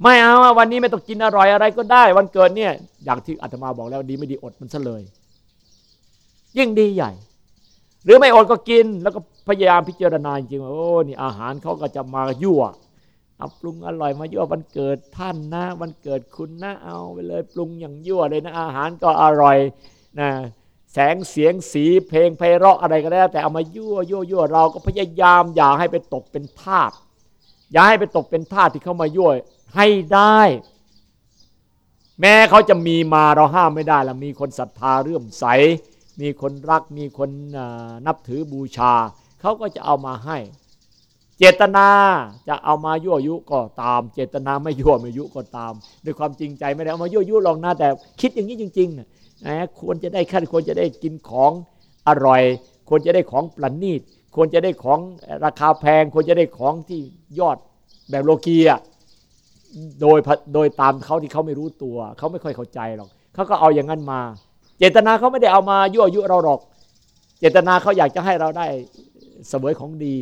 ไม่เอาวันนี้ไม่ต้องกินอร่อยอะไรก็ได้ วันเกิดเนี่ยอย่างที่อาตมาบอกแล้วดีไม่ดีอดมันซะเลย ยิ่งดีใหญ่ หรือไม่อดก็กินแล้วก็พยายามพิจารณาจริงว่าโอ้นี่อาหารเขาก็จะมายั่ว เอาปรุงอร่อยมายั่ววันเกิดท่านนะวันเกิดคุณนะเอาไปเลยปรุงอย่างยั่วเลยนะอาหารก็อร่อยนะแสงเสียงสีเพลงไพเราะอะไรก็ได้แต่เอามายั่วยั่วยั่วเราก็พยายามอย่าให้ไปตกเป็นทาสอย่าให้ไปตกเป็นทาสที่เข้ามายั่วให้ได้ แม้เขาจะมีมาเราห้ามไม่ได้ละมีคนศรัทธาเรื่มใส มีคนรักมีคนนับถือบูชา เขาก็จะเอามาให้ เจตนาจะเอามายั่วยุก็ตาม เจตนาไม่ยั่วไม่ยุก็ตาม ด้วยความจริงใจไม่ได้เอามายั่วยุลองนะแต่คิดอย่างนี้จริงๆนะควรจะได้ขั้นควรจะได้กินของอร่อย ควรจะได้ของประณีตควรจะได้ของราคาแพง ควรจะได้ของที่ยอดแบบโลกีอะโดยโดยตามเขาที่เขาไม่รู้ตัว เขาไม่ค่อยเข้าใจหรอกเขาก็เอาอย่างนั้นมา เจตนาเขาไม่ได้เอามายั่วยุเราหรอก เจตนาเขาอยากจะให้เราได้เสวยของดี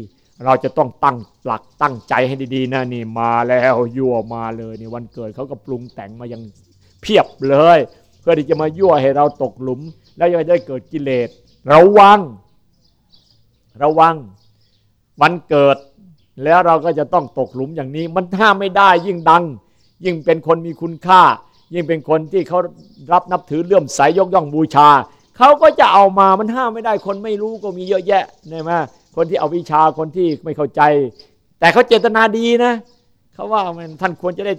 เราจะต้องตั้งหลักตั้งใจให้ดีๆนะนี่มาแล้วยั่วมาเลยนี่วันเกิดเขาก็ปรุงแต่งมายังเพียบเลย เพื่อที่จะมายั่วให้เราตกหลุม แล้วยังได้เกิดกิเลสระวัง ระวัง วันเกิด แล้วเราก็จะต้องตกหลุมอย่างนี้ มันห้ามไม่ได้ยิ่งดัง ยิ่งเป็นคนมีคุณค่า ยิ่งเป็นคนที่เขารับนับถือเลื่อมใสยกย่องบูชาเขาก็จะเอามามันห้ามไม่ได้คนไม่รู้ก็มีเยอะแยะใช่ไหม คนที่เอาวิชาคนที่ไม่เข้าใจ แต่เขาเจตนาดีนะเขาว่ามันท่านควรจะได้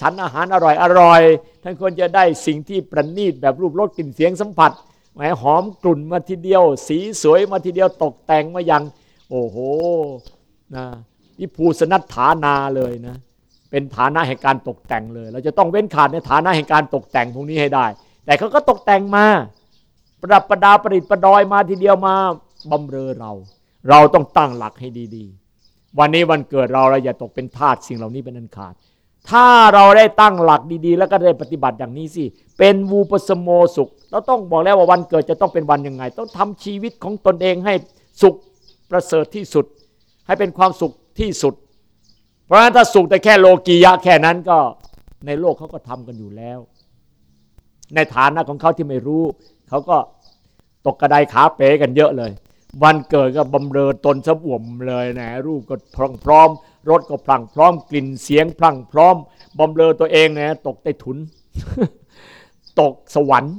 ฉันอาหารอร่อยอร่อย ท่านควรจะได้สิ่งที่ประณีตแบบรูปรสกลิ่นเสียงสัมผัสแหมหอมกลุ่นมาทีเดียว สีสวยมาทีเดียวตกแต่งมาอย่าง โอ้โหนะวิภูสนัฐานาเลยนะ เป็นฐานะแห่งการตกแต่งเลย เราจะต้องเว้นขาดในฐานะแห่งการตกแต่งพวกนี้ให้ได้ แต่เขาก็ตกแต่งมา ประดับประดาประดิษฐ์ประดอยมาทีเดียวมาบำเรอเรา เราต้องตั้งหลักให้ดี ๆ วันนี้วันเกิดเราเราอย่าตกเป็นทาสสิ่งเหล่านี้เป็นอันขาด ถ้าเราได้ตั้งหลักดีๆ แล้วก็ได้ปฏิบัติอย่างนี้สิ เป็นวูปสโมสุข เราต้องบอกแล้วว่าวันเกิดจะต้องเป็นวันยังไง ต้องทำชีวิตของตนเองให้สุขประเสริฐที่สุด ให้เป็นความสุขที่สุด เพราะฉะนั้นถ้าสุขแต่แค่โลกียะแค่นั้นก็ในโลกเขาก็ทำกันอยู่แล้ว ในฐานะของเขาที่ไม่รู้เขาก็ตกกระไดขาเป๋กันเยอะเลย วันเกิดก็บำเรอตนสะบ่วมเลยนะ รูปก็พร้อมพร้อมรถก็พลังพร้อม กลิ่นเสียงพลังพร้อมบำเรอตัวเองนะตกใต้ถุน ตกสวรรค์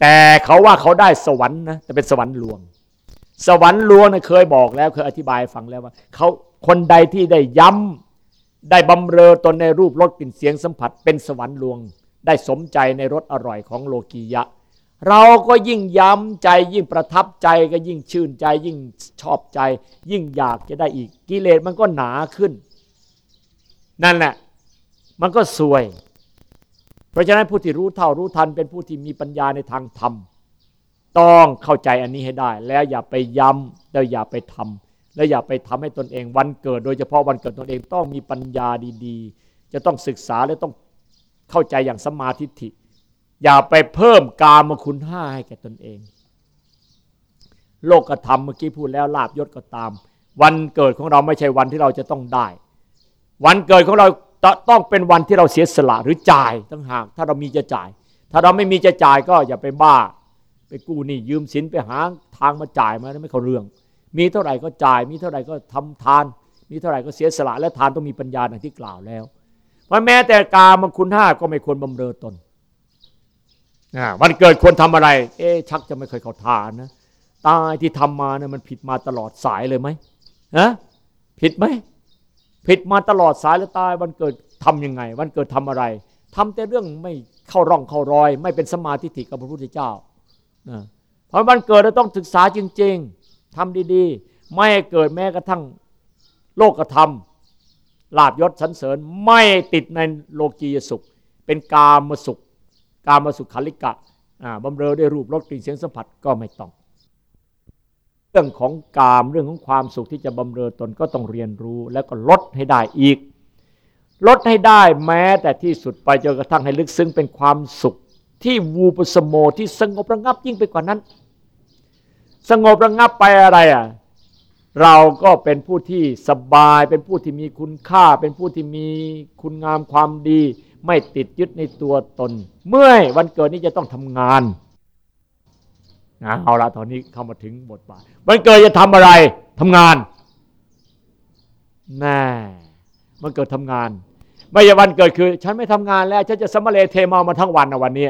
แต่เขาว่าเขาได้สวรรค์นะแต่เป็นสวรรค์ลวง สวรรค์ลวงนะเคยบอกแล้วเคยอธิบายฟังแล้วว่าเขาคนใดที่ได้ย้ำได้บำเรอตนในรูปรสกลิ่นเสียงสัมผัส เป็นสวรรค์ลวง ได้สมใจในรสอร่อยของโลกียะ เราก็ยิ่งย้ำใจยิ่งประทับใจก็ยิ่งชื่นใจ ยิ่งชอบใจ ยิ่งอยากจะได้อีกกิเลสมันก็หนาขึ้น นั่นแหละ มันก็สวย เพราะฉะนั้นผู้ที่รู้เท่ารู้ทันเป็นผู้ที่มีปัญญาในทางธรรมต้องเข้าใจอันนี้ให้ได้ แล้วอย่าไปย้ำแล้วอย่าไปทำแล้วอย่าไปทำให้ตนเองวันเกิด โดยเฉพาะวันเกิดตนเองต้องมีปัญญาดี ๆ จะต้องศึกษาและต้องเข้าใจอย่างสมาธิิ อย่าไปเพิ่มกามคุณห้าให้แก่ตนเอง โลกธรรมเมื่อกี้พูดแล้วลาบยศก็ตาม วันเกิดของเราไม่ใช่วันที่เราจะต้องได้ วันเกิดของเราต้องเป็นวันที่เราเสียสละหรือจ่ายตั้งหากถ้าเรามีจะจ่าย ถ้าเราไม่มีจะจ่ายก็อย่าไปบ้า ไปกู้หนี้ยืมสินไปหาทางมาจ่ายมาไม่เขาเรื่อง มีเท่าไหร่ก็จ่าย มีเท่าไหร่ก็ทำทาน มีเท่าไหร่ก็เสียสละและทานต้องมีปัญญาอย่างที่กล่าวแล้วเพราะแม้แต่กามคุณห้าก็ไม่ควรบำเรอตน วันเกิดควรทำอะไร เอ๊ชักจะไม่เคยเข้าทานนะ ตายที่ทำมาเนี่ยมันผิดมาตลอดสายเลยไหมฮะผิดไหม ผิดมาตลอดสายแล้วตายวันเกิดทํำยังไง วันเกิดทำอะไรทำแต่เรื่องไม่เข้าร่องเข้ารอย ไม่เป็นสมาธิิกับพระพุทธเจ้าเพราะวันเกิดเราต้องศึกษาจริง ๆทำดีๆ ไม่เกิดแม้กระทั่งโลกธรรมลาบยศสันเสริญไม่ติดในโลกียสุข เป็นกามสุข การมาสุขคลิกะบำเรอด้วยรูปรสกลิ่นเสียงสัมผัสก็ไม่ต้อง เรื่องของกามเรื่องของความสุขที่จะบำเรอตนก็ต้องเรียนรู้แล้วก็ลดให้ได้อีก ลดให้ได้แม้แต่ที่สุดไปจนกระทั่งให้ลึกซึ้งเป็นความสุขที่วูปสโมที่สงบระงับยิ่งไปกว่านั้น สงบระงับไปอะไรอะเราก็เป็นผู้ที่สบาย เป็นผู้ที่มีคุณค่า เป็นผู้ที่มีคุณงามความดี ไม่ติดยึดในตัวตน เมื่อวันเกิดนี้จะต้องทำงานเอาละตอนนี้เข้ามาถึงบทบาทมันเกิดจะทำอะไรทำงานแน่มันเกิดทำงาน ไม่ใช่วันเกิดคือ ฉันไม่ทำงานแล้วฉันจะสมเลเทมามาทั้งวันนะวันนี้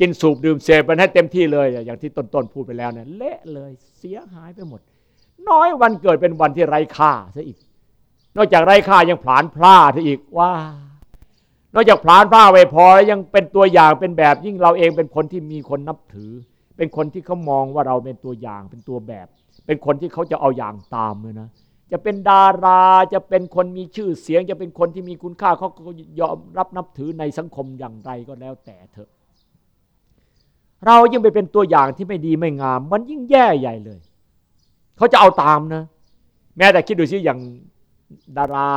กินสูบดื่มเสพไปให้เต็มที่เลย อย่างที่ต้นๆพูดไปแล้วเนี่ยเละเลยเสียหายไปหมด น้อยวันเกิดเป็นวันที่ไร้ค่าซะอีก นอกจากไร้ค่ายังผลานพลาดอีกว่า นอกจากผลานพลาดไปพอแล้วยังเป็นตัวอย่างเป็นแบบยิ่งเราเองเป็นคนที่มีคนนับถือ เป็นคนที่เขามองว่าเราเป็นตัวอย่างเป็นตัวแบบ เป็นคนที่เขาจะเอาอย่างตามเลยนะจะเป็นดาราจะเป็นคนมีชื่อเสียง จะเป็นคนที่มีคุณค่าเขาก็ยอมรับนับถือในสังคมอย่างไรก็แล้วแต่เถอะ เรายิ่งไปเป็นตัวอย่างที่ไม่ดีไม่งาม มันยิ่งแย่ใหญ่เลย เขาจะเอาตามนะ แม้แต่คิดดูสิอย่างดารา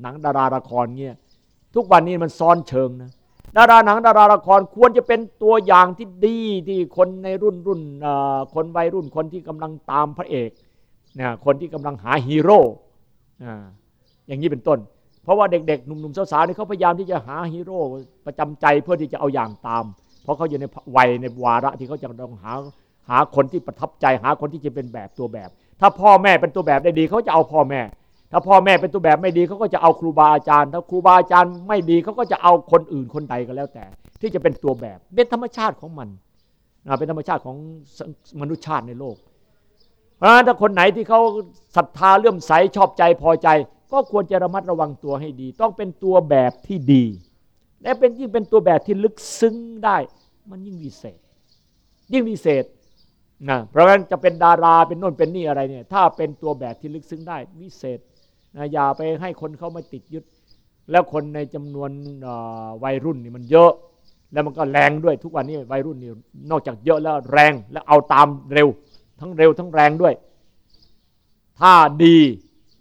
หนังดาราละครเงี้ย ทุกวันนี้มันซ้อนเชิงนะดาราหนังดาราละครควรจะเป็นตัวอย่างที่ดีที่คนในรุ่นรุ่นคนวัยรุ่นคนที่กำลังตามพระเอกเนี่ยคนที่กำลังหาฮีโร่อย่างนี้เป็นต้น เพราะว่าเด็กๆหนุ่มๆสาวๆนี่เขาพยายามที่จะหาฮีโร่ประจำใจเพื่อที่จะเอาอย่างตาม เพราะเขาอยู่ในวัยในวาระที่เขาจะต้องหาหาคนที่ประทับใจหาคนที่จะเป็นแบบตัวแบบ ถ้าพ่อแม่เป็นตัวแบบได้ดีเขาจะเอาพ่อแม่ ถ้าพ่อแม่เป็นตัวแบบไม่ดีเขาก็จะเอาครูบาอาจารย์ ถ้าครูบาอาจารย์ไม่ดีเขาก็จะเอาคนอื่นคนใดก็แล้วแต่ ที่จะเป็นตัวแบบเป็นธรรมชาติของมันเป็นธรรมชาติของมนุษยชาติในโลกเพราะถ้าคนไหนที่เขาศรัทธาเลื่อมใสชอบใจพอใจ ก็ควรจะระมัดระวังตัวให้ดี ต้องเป็นตัวแบบที่ดี และเป็นยิ่งเป็นตัวแบบที่ลึกซึ้งได้ มันยิ่งวิเศษ ยิ่งวิเศษนะเพราะฉะนั้นจะเป็นดาราเป็นโน่นเป็นนี่อะไรเนี่ยถ้าเป็นตัวแบบที่ลึกซึ้งได้วิเศษ อย่าไปให้คนเขามาติดยึด แล้วคนในจำนวนวัยรุ่นนี่มันเยอะ แล้วมันก็แรงด้วยทุกวันนี้วัยรุ่นนี่นอกจากเยอะแล้วแรงแล้วเอาตามเร็ว ทั้งเร็วทั้งแรงด้วย ถ้าดี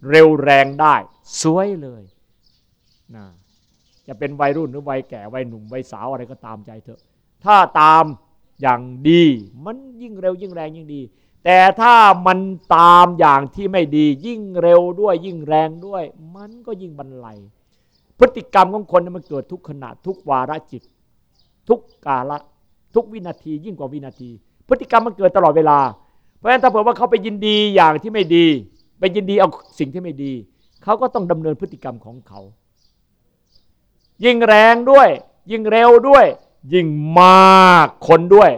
เร็วแรงได้ สวยเลยนะจะเป็นวัยรุ่นหรือวัยแก่วัยหนุ่มวัยสาวอะไรก็ตามใจเถอะ ถ้าตามอย่างดี มันยิ่งเร็วยิ่งแรงยิ่งดี แต่ถ้ามันตามอย่างที่ไม่ดี ยิ่งเร็วด้วยยิ่งแรงด้วย มันก็ยิ่งบรรลัย พฤติกรรมของคนมันเกิดทุกขณะทุกวาระจิต ทุกกาละทุกวินาทียิ่งกว่าวินาที พฤติกรรมมันเกิดตลอดเวลา เพราะฉะนั้นถ้าเผื่อว่าเขาไปยินดีอย่างที่ไม่ดี ไปยินดีเอาสิ่งที่ไม่ดี เขาก็ต้องดำเนินพฤติกรรมของเขา ยิ่งแรงด้วย ยิ่งเร็วด้วย ยิ่งมากคนด้วย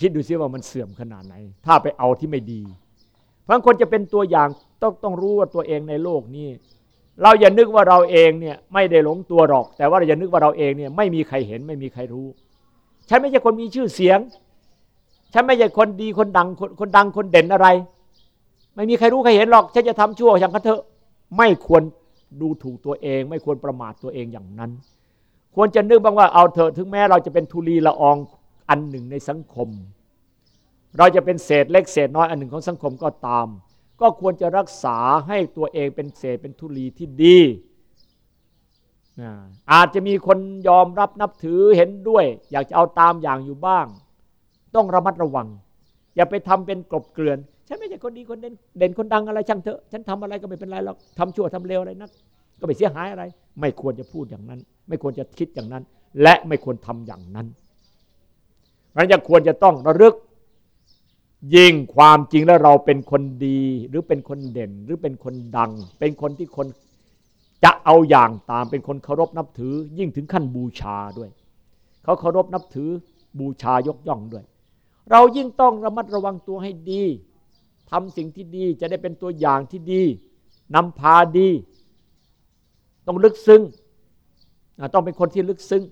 คิดดูซิว่ามันเสื่อมขนาดไหน ถ้าไปเอาที่ไม่ดีเพราะคนจะเป็นตัวอย่างต้องต้องรู้ว่าตัวเองในโลกนี้ เราอย่านึกว่าเราเองเนี่ยไม่ได้หลงตัวหรอก แต่ว่าเราอย่านึกว่าเราเองเนี่ยไม่มีใครเห็นไม่มีใครรู้ ฉันไม่ใช่คนมีชื่อเสียง ฉันไม่ใช่คนดีคนดังคนคนดังคนเด่นอะไร ไม่มีใครรู้ใครเห็นหรอก ฉันจะทำชั่วอย่างกันเถอะ ไม่ควรดูถูกตัวเอง ไม่ควรประมาทตัวเองอย่างนั้น ควรจะนึกบ้างว่าเอาเถอะถึงแม้เราจะเป็นทุลีละออง อันหนึ่งในสังคม เราจะเป็นเศษเล็กเศษน้อยอันหนึ่งของสังคมก็ตาม ก็ควรจะรักษาให้ตัวเองเป็นเศษเป็นทุลีที่ดีอาจจะมีคนยอมรับนับถือเห็นด้วย อยากจะเอาตามอย่างอยู่บ้าง ต้องระมัดระวัง อย่าไปทำเป็นกลบเกลื่อนฉันไม่ใช่คนดีคนเด่นเด่นคนดังอะไรช่างเถอะฉันทำอะไรก็ไม่เป็นไรหรอกทำชั่วทำเลวอะไรนัก ก็ไม่เสียหายอะไร ไม่ควรจะพูดอย่างนั้น ไม่ควรจะคิดอย่างนั้น และไม่ควรทำอย่างนั้น เราะฉะนั้นควรจะต้องระลึก ยิ่งความจริงแล้วเราเป็นคนดี หรือเป็นคนเด่นหรือเป็นคนดัง เป็นคนที่คนจะเอาอย่างตามเป็นคนเคารพนับถือ ยิ่งถึงขั้นบูชาด้วยเขาเคารพนับถือบูชายกย่องด้วย เรายิ่งต้องระมัดระวังตัวให้ดีทำสิ่งที่ดีจะได้เป็นตัวอย่างที่ดีนำพาดี ต้องลึกซึ้งต้องเป็นคนที่ลึกซึ้ง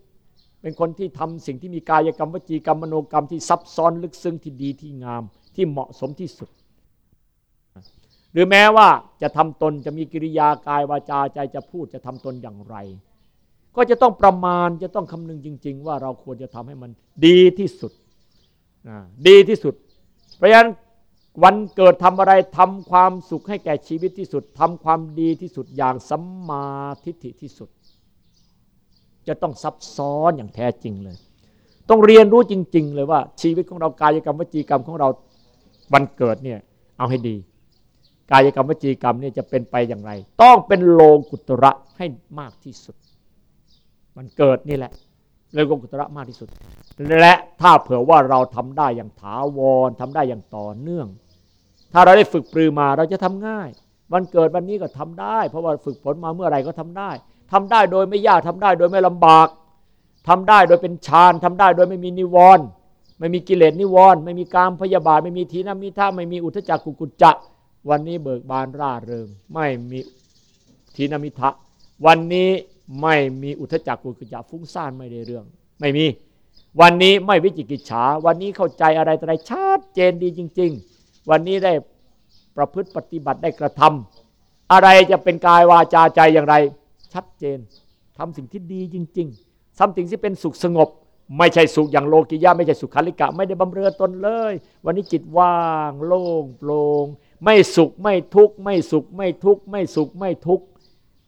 เป็นคนที่ทำสิ่งที่มีกายกรรมวจีกรรมมโนกรรมที่ซับซ้อนลึกซึ้งที่ดีที่งามที่เหมาะสมที่สุด หรือแม้ว่าจะทำตนจะมีกิริยากายวาจาใจจะพูดจะทำตนอย่างไร ก็จะต้องประมาณจะต้องคำนึงจริง ๆ ว่าเราควรจะทำให้มันดีที่สุดดีที่สุด เพราะฉะนั้นวันเกิดทำอะไรทำความสุขให้แก่ชีวิตที่สุดทำความดีที่สุดอย่างสัมมาทิฏฐิที่สุด จะต้องซับซ้อนอย่างแท้จริงเลย ต้องเรียนรู้จริง ๆ เลยว่าชีวิตของเรากายกรรมวจีกรรมของเราวันเกิดเนี่ยเอาให้ดี กายกรรมวจีกรรมเนี่ยจะเป็นไปอย่างไร ต้องเป็นโลกุตระให้มากที่สุด มันเกิดนี่แหละโลกุตระมากที่สุด และถ้าเผื่อว่าเราทำได้อย่างถาวรทำได้อย่างต่อเนื่อง ถ้าเราได้ฝึกปรือมาเราจะทำง่าย วันเกิดวันนี้ก็ทำได้ เพราะว่าฝึกฝนมาเมื่อไรก็ทำได้ ทำได้โดยไม่ยากทำได้โดยไม่ลำบากทำได้โดยเป็นฌานทำได้โดยไม่มีนิวรณ์ไม่มีกิเลสนิวรณ์ไม่มีการพยาบาท ไม่มีทีนามิท่าไม่มีอุทจักกุกุจจะ วันนี้เบิกบานร่าเริง ไม่มีทีนามิทะวันนี้ไม่มีอุทจักกุกุจจะฟุ้งซ่านไม่ได้เรื่อง ไม่มี วันนี้ไม่วิจิกิจฉา วันนี้เข้าใจอะไรอะไรชัดเจนดีจริง ๆ วันนี้ได้ประพฤติปฏิบัติได้กระทำอะไรจะเป็นกายวาจาใจอย่างไร ชัดเจนทำสิ่งที่ดีจริงๆทำสิ่งที่เป็นสุขสงบ ไม่ใช่สุขอย่างโลกิยะไม่ใช่สุขคาลิกะ ไม่ได้บำเรอตนเลย วันนี้จิตว่างโล่งโปร่งไม่สุขไม่ทุกข์ไม่สุขไม่ทุกข์ไม่สุขไม่ทุกข์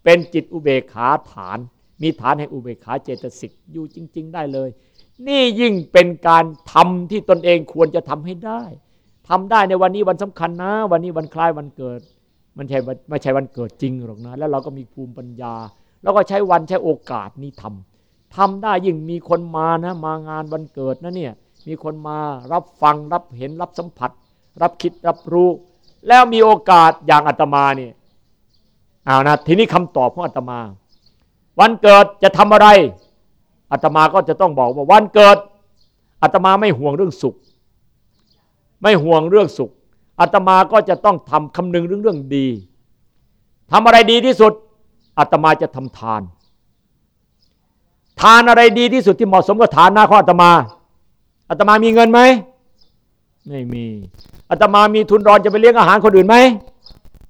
เป็นจิตอุเบกขาฐาน มีฐานแห่งอุเบกขาเจตสิกอยู่จริง ๆ ได้เลย นี่ยิ่งเป็นการทำที่ตนเองควรจะทำให้ได้ทำได้ในวันนี้วันสำคัญนะ วันนี้วันคล้ายวันเกิด มันใช่ไม่ใช่วันเกิดจริงหรอกนะ แล้วเราก็มีภูมิปัญญา แล้วก็ใช้วันใช้โอกาสนี้ทำทำได้ยิ่งมีคนมานะ มางานวันเกิดนะเนี่ยมีคนมารับฟังรับเห็นรับสัมผัส รับคิดรับรู้ แล้วมีโอกาสอย่างอาตมาเนี่ยเอานะทีนี้คำตอบของอาตมา วันเกิดจะทำอะไรอาตมาก็จะต้องบอกว่าวันเกิดอาตมาไม่ห่วงเรื่องสุข ไม่ห่วงเรื่องสุขอาตมาก็จะต้องทำคำนึงเรื่องเรื่องดีทำอะไรดีที่สุด อาตมาจะทำทาน ทานอะไรดีที่สุดที่เหมาะสมกับฐานหน้าข้ออาตมาอาตมามีเงินไหมไม่มีอาตมามีทุนรอนจะไปเลี้ยงอาหารคนอื่นไหม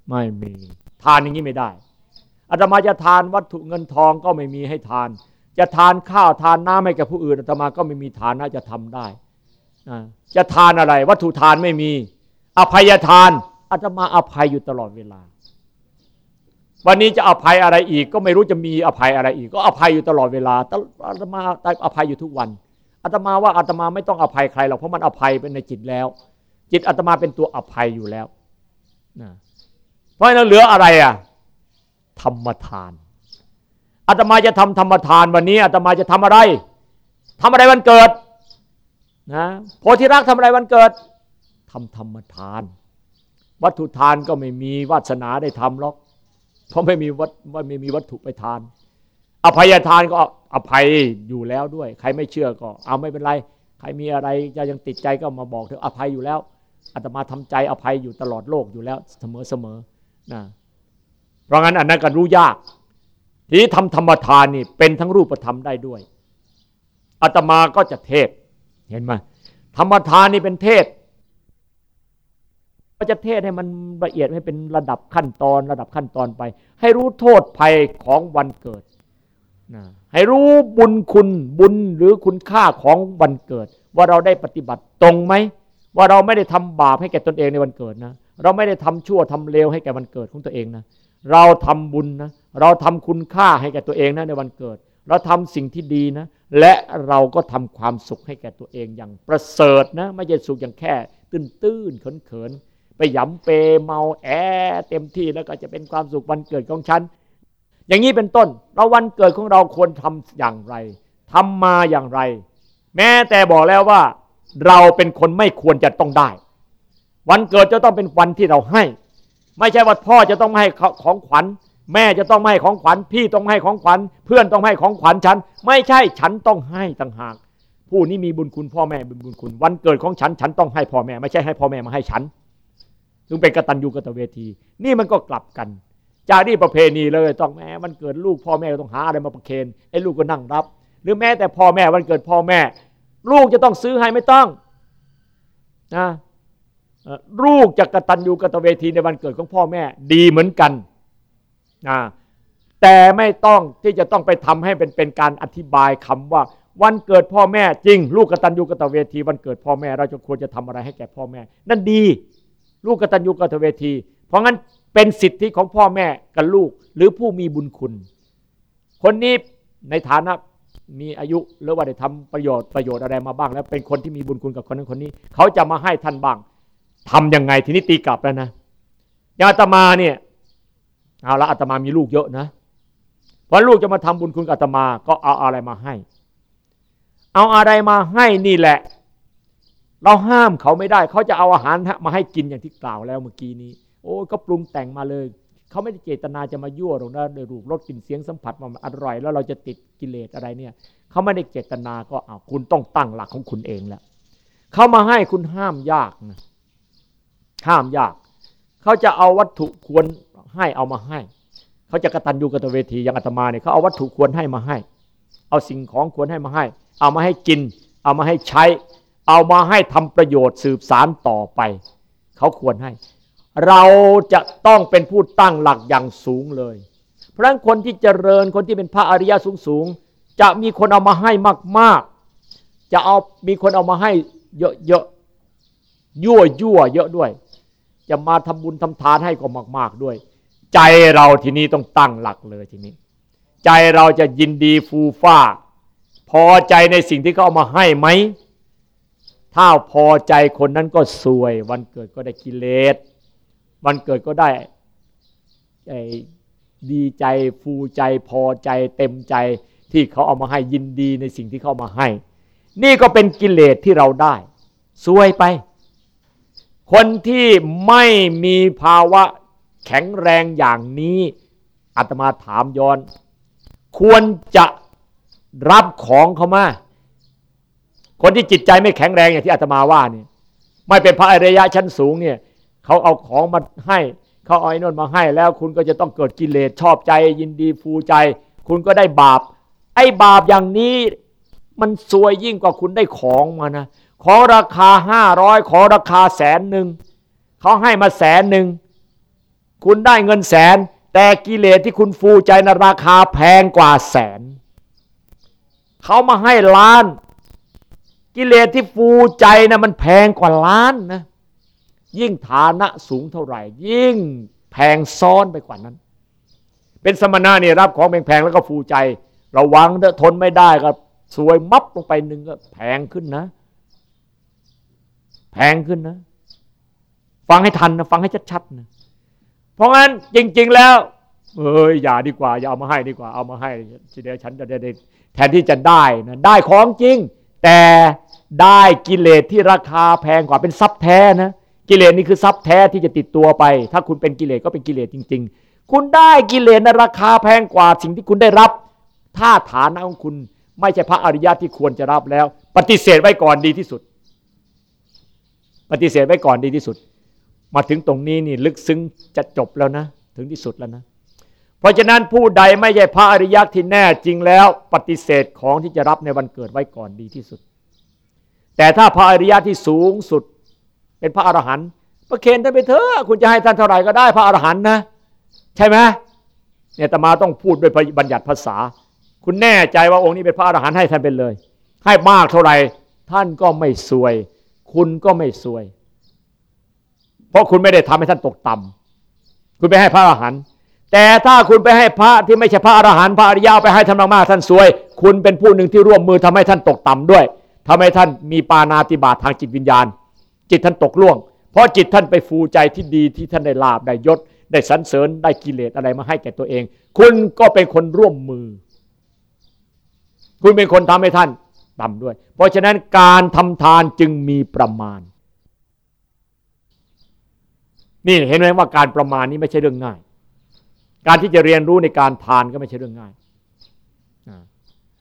ไม่มีทานอย่างนี้ไม่ได้อาตมาจะทานวัตถุเงินทองก็ไม่มีให้ทาน จะทานข้าวทานน้ำให้กับผู้อื่นอาตมาก็ไม่มีฐานะจะทำได้จะทานอะไร วัตถุทานไม่มี อภัยทานอาตมาอภัยอยู่ตลอดเวลา วันนี้จะอภัยอะไรอีก ก็ไม่รู้จะมีอภัยอะไรอีก ก็อภัยอยู่ตลอดเวลาอาตมาอภัยอยู่ทุกวันอาตมาว่าอาตมาไม่ต้องอภัยใครหรอกเพราะมันอภัยเป็นในจิตแล้ว จิตอาตมาเป็นตัวอภัยอยู่แล้วนะเพราะฉะนั้นเหลืออะไรอะธรรมทานอาตมาจะทำธรรมทานวันนี้อาตมาจะทำอะไรทำอะไรวันเกิดนะโพธิรักทำอะไรวันเกิดทำธรรมทาน วัตถุทานก็ไม่มีวาสนาได้ทำหรอก เพราะไม่มีวัตไม่มีวัตถุไปทาน อภัยทานก็อภัยอยู่แล้วด้วย ใครไม่เชื่อก็ เอาไม่เป็นไร ใครมีอะไรจะยังติดใจก็มาบอกเถอะอภัยอยู่แล้วอาตมาทำใจอภัยอยู่ตลอดโลกอยู่แล้วเสมอเสมอนะเพราะงั้นอันนั้นก็รู้ยาก ทีนี้ทำธรรมทานนี่เป็นทั้งรูปธรรมได้ด้วยอาตมาก็จะเทศเห็นไหมธรรมทานนี่เป็นเทศ ก็จะเทศให้มันละเอียดให้เป็นระดับขั้นตอน ระดับขั้นตอนไป ให้รู้โทษภัยของวันเกิดนะให้รู้บุญคุณบุญหรือคุณค่าของวันเกิด ว่าเราได้ปฏิบัติตรงไหมว่าเราไม่ได้ทำบาปให้แก่ตนเองในวันเกิดนะเราไม่ได้ทำชั่วทำเลวให้แก่วันเกิดของตัวเองนะเราทำบุญนะเราทำคุณค่าให้แก่ตัวเองนะในวันเกิด เราทำสิ่งที่ดีนะและเราก็ทำความสุขให้แก่ตัวเองอย่างประเสริฐนะไม่ใช่สุขอย่างแค่ ตื้นตื้นเขินเขิน ไปหยำเปเมาแอเต็มที่แล้วก็จะเป็นความสุขวันเกิดของฉัน อย่างนี้เป็นต้น เราวันเกิดของเราควรทำอย่างไรทำมาอย่างไร แม้แต่บอกแล้วว่า เราเป็นคนไม่ควรจะต้องได้ วันเกิดจะต้องเป็นวันที่เราให้ ไม่ใช่ว่าพ่อจะต้องให้ของขวัญ แม่จะต้องให้ของขวัญ พี่ต้องให้ของขวัญ เพื่อนต้องให้ของขวัญฉัน ไม่ใช่ฉันต้องให้ต่างหากผู้นี้มีบุญคุณพ่อแม่บุญบุญคุณ วันเกิดของฉันฉันต้องให้พ่อแม่ ไม่ใช่ให้พ่อแม่มาให้ฉัน ถึงเป็นกตัญญูกตเวที นี่มันก็กลับกัน จากนี่ประเพณีเลยต้องแม่มันเกิดลูกพ่อแม่ต้องหาอะไรมาประเคนไอ้ลูกก็นั่งรับ หรือแม้แต่พ่อแม่วันเกิดพ่อแม่ ลูกจะต้องซื้อให้ไม่ต้องนะลูกจะกตัญญูกตเวทีในวันเกิดของพ่อแม่ ดีเหมือนกันนะแต่ไม่ต้องที่จะต้องไปทำให้เป็นเป็นการอธิบายคำว่า วันเกิดพ่อแม่จริง ลูกกตัญญูกตเวที วันเกิดพ่อแม่ เราจะควรจะทำอะไรให้แก่พ่อแม่ นั่นดี ลูกกตัญญูกตเวที เพราะงั้นเป็นสิทธิของพ่อแม่กับลูกหรือผู้มีบุญคุณ คนนี้ในฐานะมีอายุหรือว่าได้ทำประโยชน์ประโยชน์อะไรมาบ้าง แล้วเป็นคนที่มีบุญคุณกับคนนั้นคนนี้ เขาจะมาให้ท่านบ้าง ทํำยังไงทีนี้ตีกลับแล้วนะอย่างอาตมาเนี่ยเอาละอาตมามีลูกเยอะนะวันลูกจะมาทำบุญคุณกับอาตมาก็เอาอะไรมาให้ เอาอะไรมาให้นี่แหละ เราห้ามเขาไม่ได้ เขาจะเอาอาหารมาให้กินอย่างที่กล่าวแล้วเมื่อกี้นี้ โอ้ก็ปรุงแต่งมาเลย เขาไม่ได้เจตนาจะมายั่วหรอกนะโดยรูปรสกลิ่นเสียงสัมผัสมันอร่อย แล้วเราจะติดกิเลสอะไรเนี่ยเขาไม่ได้เจตนาก็เอาคุณต้องตั้งหลักของคุณเองแหละเขามาให้คุณห้ามยากนะห้ามยาก เขาจะเอาวัตถุควรให้เอามาให้ เขาจะกระตันยูกตเวทีอย่างอาตมาเนี่ยเขาเอาวัตถุควรให้มาให้ เอาสิ่งของควรให้มาให้ เอามาให้กิน เอามาให้ใช้ เอามาให้ทำประโยชน์สืบสารต่อไป เขาควรให้ เราจะต้องเป็นผู้ตั้งหลักอย่างสูงเลย เพราะฉะนั้นคนที่เจริญคนที่เป็นพระอริยสูงสูงจะมีคนเอามาให้มาก ๆ จะเอามีคนเอามาให้เยอะๆยั่วยั่วเยอะด้วย จะมาทำบุญทำทานให้ก็มาก ๆด้วย ใจเราทีนี้ต้องตั้งหลักเลยทีนี้ ใจเราจะยินดีฟูฟ้า พอใจในสิ่งที่เขาเอามาให้ไหม ถ้าพอใจคนนั้นก็สวย วันเกิดก็ได้กิเลสวันเกิดก็ได้ดีใจฟูใจพอใจเต็มใจที่เขาเอามาให้ยินดีในสิ่งที่เขามาให้ นี่ก็เป็นกิเลสที่เราได้สวยไป คนที่ไม่มีภาวะแข็งแรงอย่างนี้อาตมาถามย้อน ควรจะรับของเขามา คนที่จิตใจไม่แข็งแรงอย่างที่อาตมาว่าเนี่ยไม่เป็นพระอริยะชั้นสูงเนี่ยเขาเอาของมาให้เขาเอาไอ้นนมาให้แล้วคุณก็จะต้องเกิดกิเลสชอบใจ ยินดีฟูใจ คุณก็ได้บาป ไอ้บาปอย่างนี้มันซวยยิ่งกว่าคุณได้ของมานะขอราคาห้าร้อยขอราคาแสนหนึ่งเขาให้มาแสนหนึ่งคุณได้เงินแสน แต่กิเลสที่คุณฟูใจนราคาแพงกว่าแสนเขามาให้ล้าน กิเลสที่ฟูใจนะมันแพงกว่าล้านนะยิ่งฐานะสูงเท่าไหร่ ยิ่งแพงซ้อนไปกว่านั้น เป็นสมณะเนี่ยรับของแพงๆแล้วก็ฟูใจ ระวังเถอะทนไม่ได้ก็สวยมับลงไปหนึ่งก็แพงขึ้นนะ แพงขึ้นนะ ฟังให้ทันนะฟังให้ชัดๆนะเพราะงั้นจริง ๆ แล้วเอ้ยอย่าดีกว่า อย่าเอามาให้ดีกว่าเอามาให้เดี๋ยวฉันจะได้แทนที่จะได้นะได้ของจริง แต่ได้กิเลสที่ราคาแพงกว่าเป็นทรัพย์แท้นะกิเลสนี่คือทรัพย์แท้ที่จะติดตัวไป ถ้าคุณเป็นกิเลสก็เป็นกิเลสจริง ๆ คุณได้กิเลสในราคาแพงกว่าสิ่งที่คุณได้รับ ถ้าฐานะของคุณไม่ใช่พระอริยะที่ควรจะรับแล้ว ปฏิเสธไว้ก่อนดีที่สุด ปฏิเสธไว้ก่อนดีที่สุด มาถึงตรงนี้นี่ลึกซึ้งจะจบแล้วนะ ถึงที่สุดแล้วนะ เพราะฉะนั้นผู้ใดไม่ใช่พระอริยะที่แน่จริงแล้วปฏิเสธของที่จะรับในวันเกิดไว้ก่อนดีที่สุด แต่ถ้าพระอริยะที่สูงสุด เป็นพระอรหันต์ประเคนท่านไปเถอะคุณจะให้ท่านเท่าไหร่ก็ได้พระอรหันต์นะ ใช่ไหมเนี่ยตมาต้องพูดด้วยบัญญัติภาษา คุณแน่ใจว่าองค์นี้เป็นพระอรหันต์ให้ท่านเป็นเลย ให้มากเท่าไหร่ท่านก็ไม่ซวย คุณก็ไม่ซวย เพราะคุณไม่ได้ทำให้ท่านตกต่ำคุณไปให้พระอรหันต์ แต่ถ้าคุณไปให้พระที่ไม่ใช่พระอรหันต์พระอริยาไปให้ท่านมากท่านซวย คุณเป็นผู้หนึ่งที่ร่วมมือทำให้ท่านตกต่ำด้วยทำให้ท่านมีปานาติบาตทางจิตวิญญาณ จิตท่านตกล่วง เพราะจิตท่านไปฟูใจที่ดีที่ท่านได้ลาบได้ยศ ได้สรรเสริญได้กิเลสอะไรมาให้แก่ตัวเอง คุณก็เป็นคนร่วมมือ คุณเป็นคนทำให้ท่านต่ำด้วย เพราะฉะนั้นการทำทานจึงมีประมาณ นี่เห็นไหมว่าการประมาณนี้ไม่ใช่เรื่องง่าย การที่จะเรียนรู้ในการทานก็ไม่ใช่เรื่องง่าย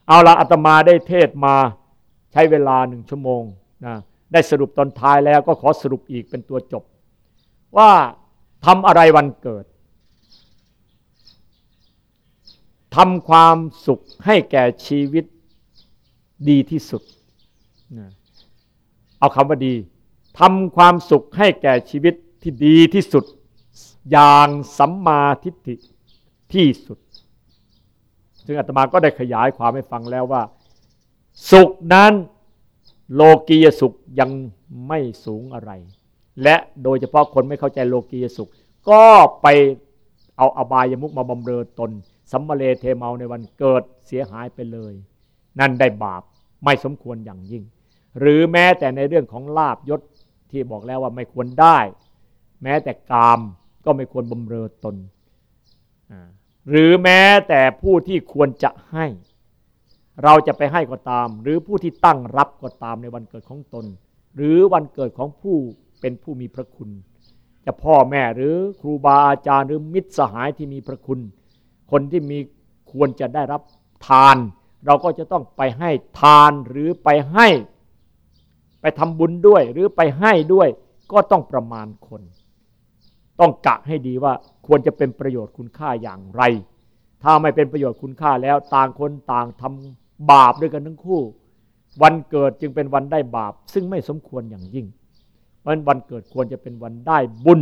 เอาละอาตมาได้เทศมาใช้เวลาหนึ่งชั่วโมงนะได้สรุปตอนท้ายแล้วก็ขอสรุปอีกเป็นตัวจบ ว่าทำอะไรวันเกิดทำความสุขให้แก่ชีวิตดีที่สุด เอาคำว่าดีทำความสุขให้แก่ชีวิตที่ดีที่สุด อย่างสัมมาทิฏฐิที่สุด ซึ่งอาตมาก็ได้ขยายความให้ฟังแล้วว่า สุขนั้นโลกียสุขยังไม่สูงอะไร และโดยเฉพาะคนไม่เข้าใจโลกียสุข ก็ไปเอาอบายมุกมาบำเรอตนสัมมาเลเทเมาในวันเกิดเสียหายไปเลย นั่นได้บาปไม่สมควรอย่างยิ่ง หรือแม้แต่ในเรื่องของลาบยศที่บอกแล้วว่าไม่ควรได้ แม้แต่กาม ก็ไม่ควรบำเรอตน หรือแม้แต่ผู้ที่ควรจะให้ เราจะไปให้ก็ตาม หรือผู้ที่ตั้งรับก็ตามในวันเกิดของตน หรือวันเกิดของผู้เป็นผู้มีพระคุณ จะพ่อแม่หรือครูบาอาจารย์หรือมิตรสหายที่มีพระคุณ คนที่มีควรจะได้รับทาน เราก็จะต้องไปให้ทานหรือไปให้ ไปทำบุญด้วย หรือไปให้ด้วย ก็ต้องประมาณคน ต้องกะให้ดีว่าควรจะเป็นประโยชน์คุณค่าอย่างไร ถ้าไม่เป็นประโยชน์คุณค่าแล้วต่างคนต่างทำบาปด้วยกันทั้งคู่ วันเกิดจึงเป็นวันได้บาป ซึ่งไม่สมควรอย่างยิ่ง เพราะวันเกิดควรจะเป็นวันได้บุญ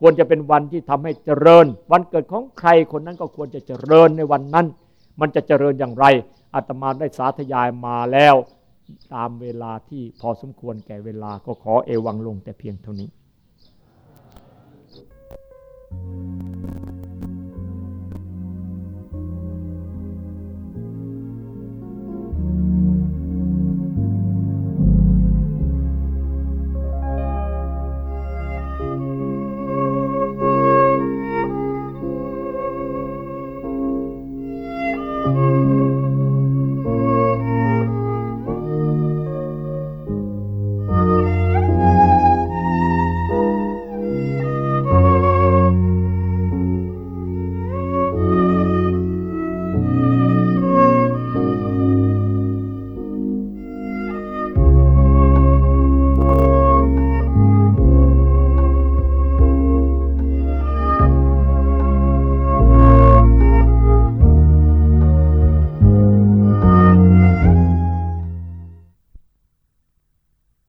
ควรจะเป็นวันที่ทำให้เจริญ วันเกิดของใครคนนั้นก็ควรจะเจริญในวันนั้น มันจะเจริญอย่างไรอาตมาได้สาธยายมาแล้ว ตามเวลาที่พอสมควรแก่เวลาก็ขอเอวังลงแต่เพียงเท่านี้ Thank you.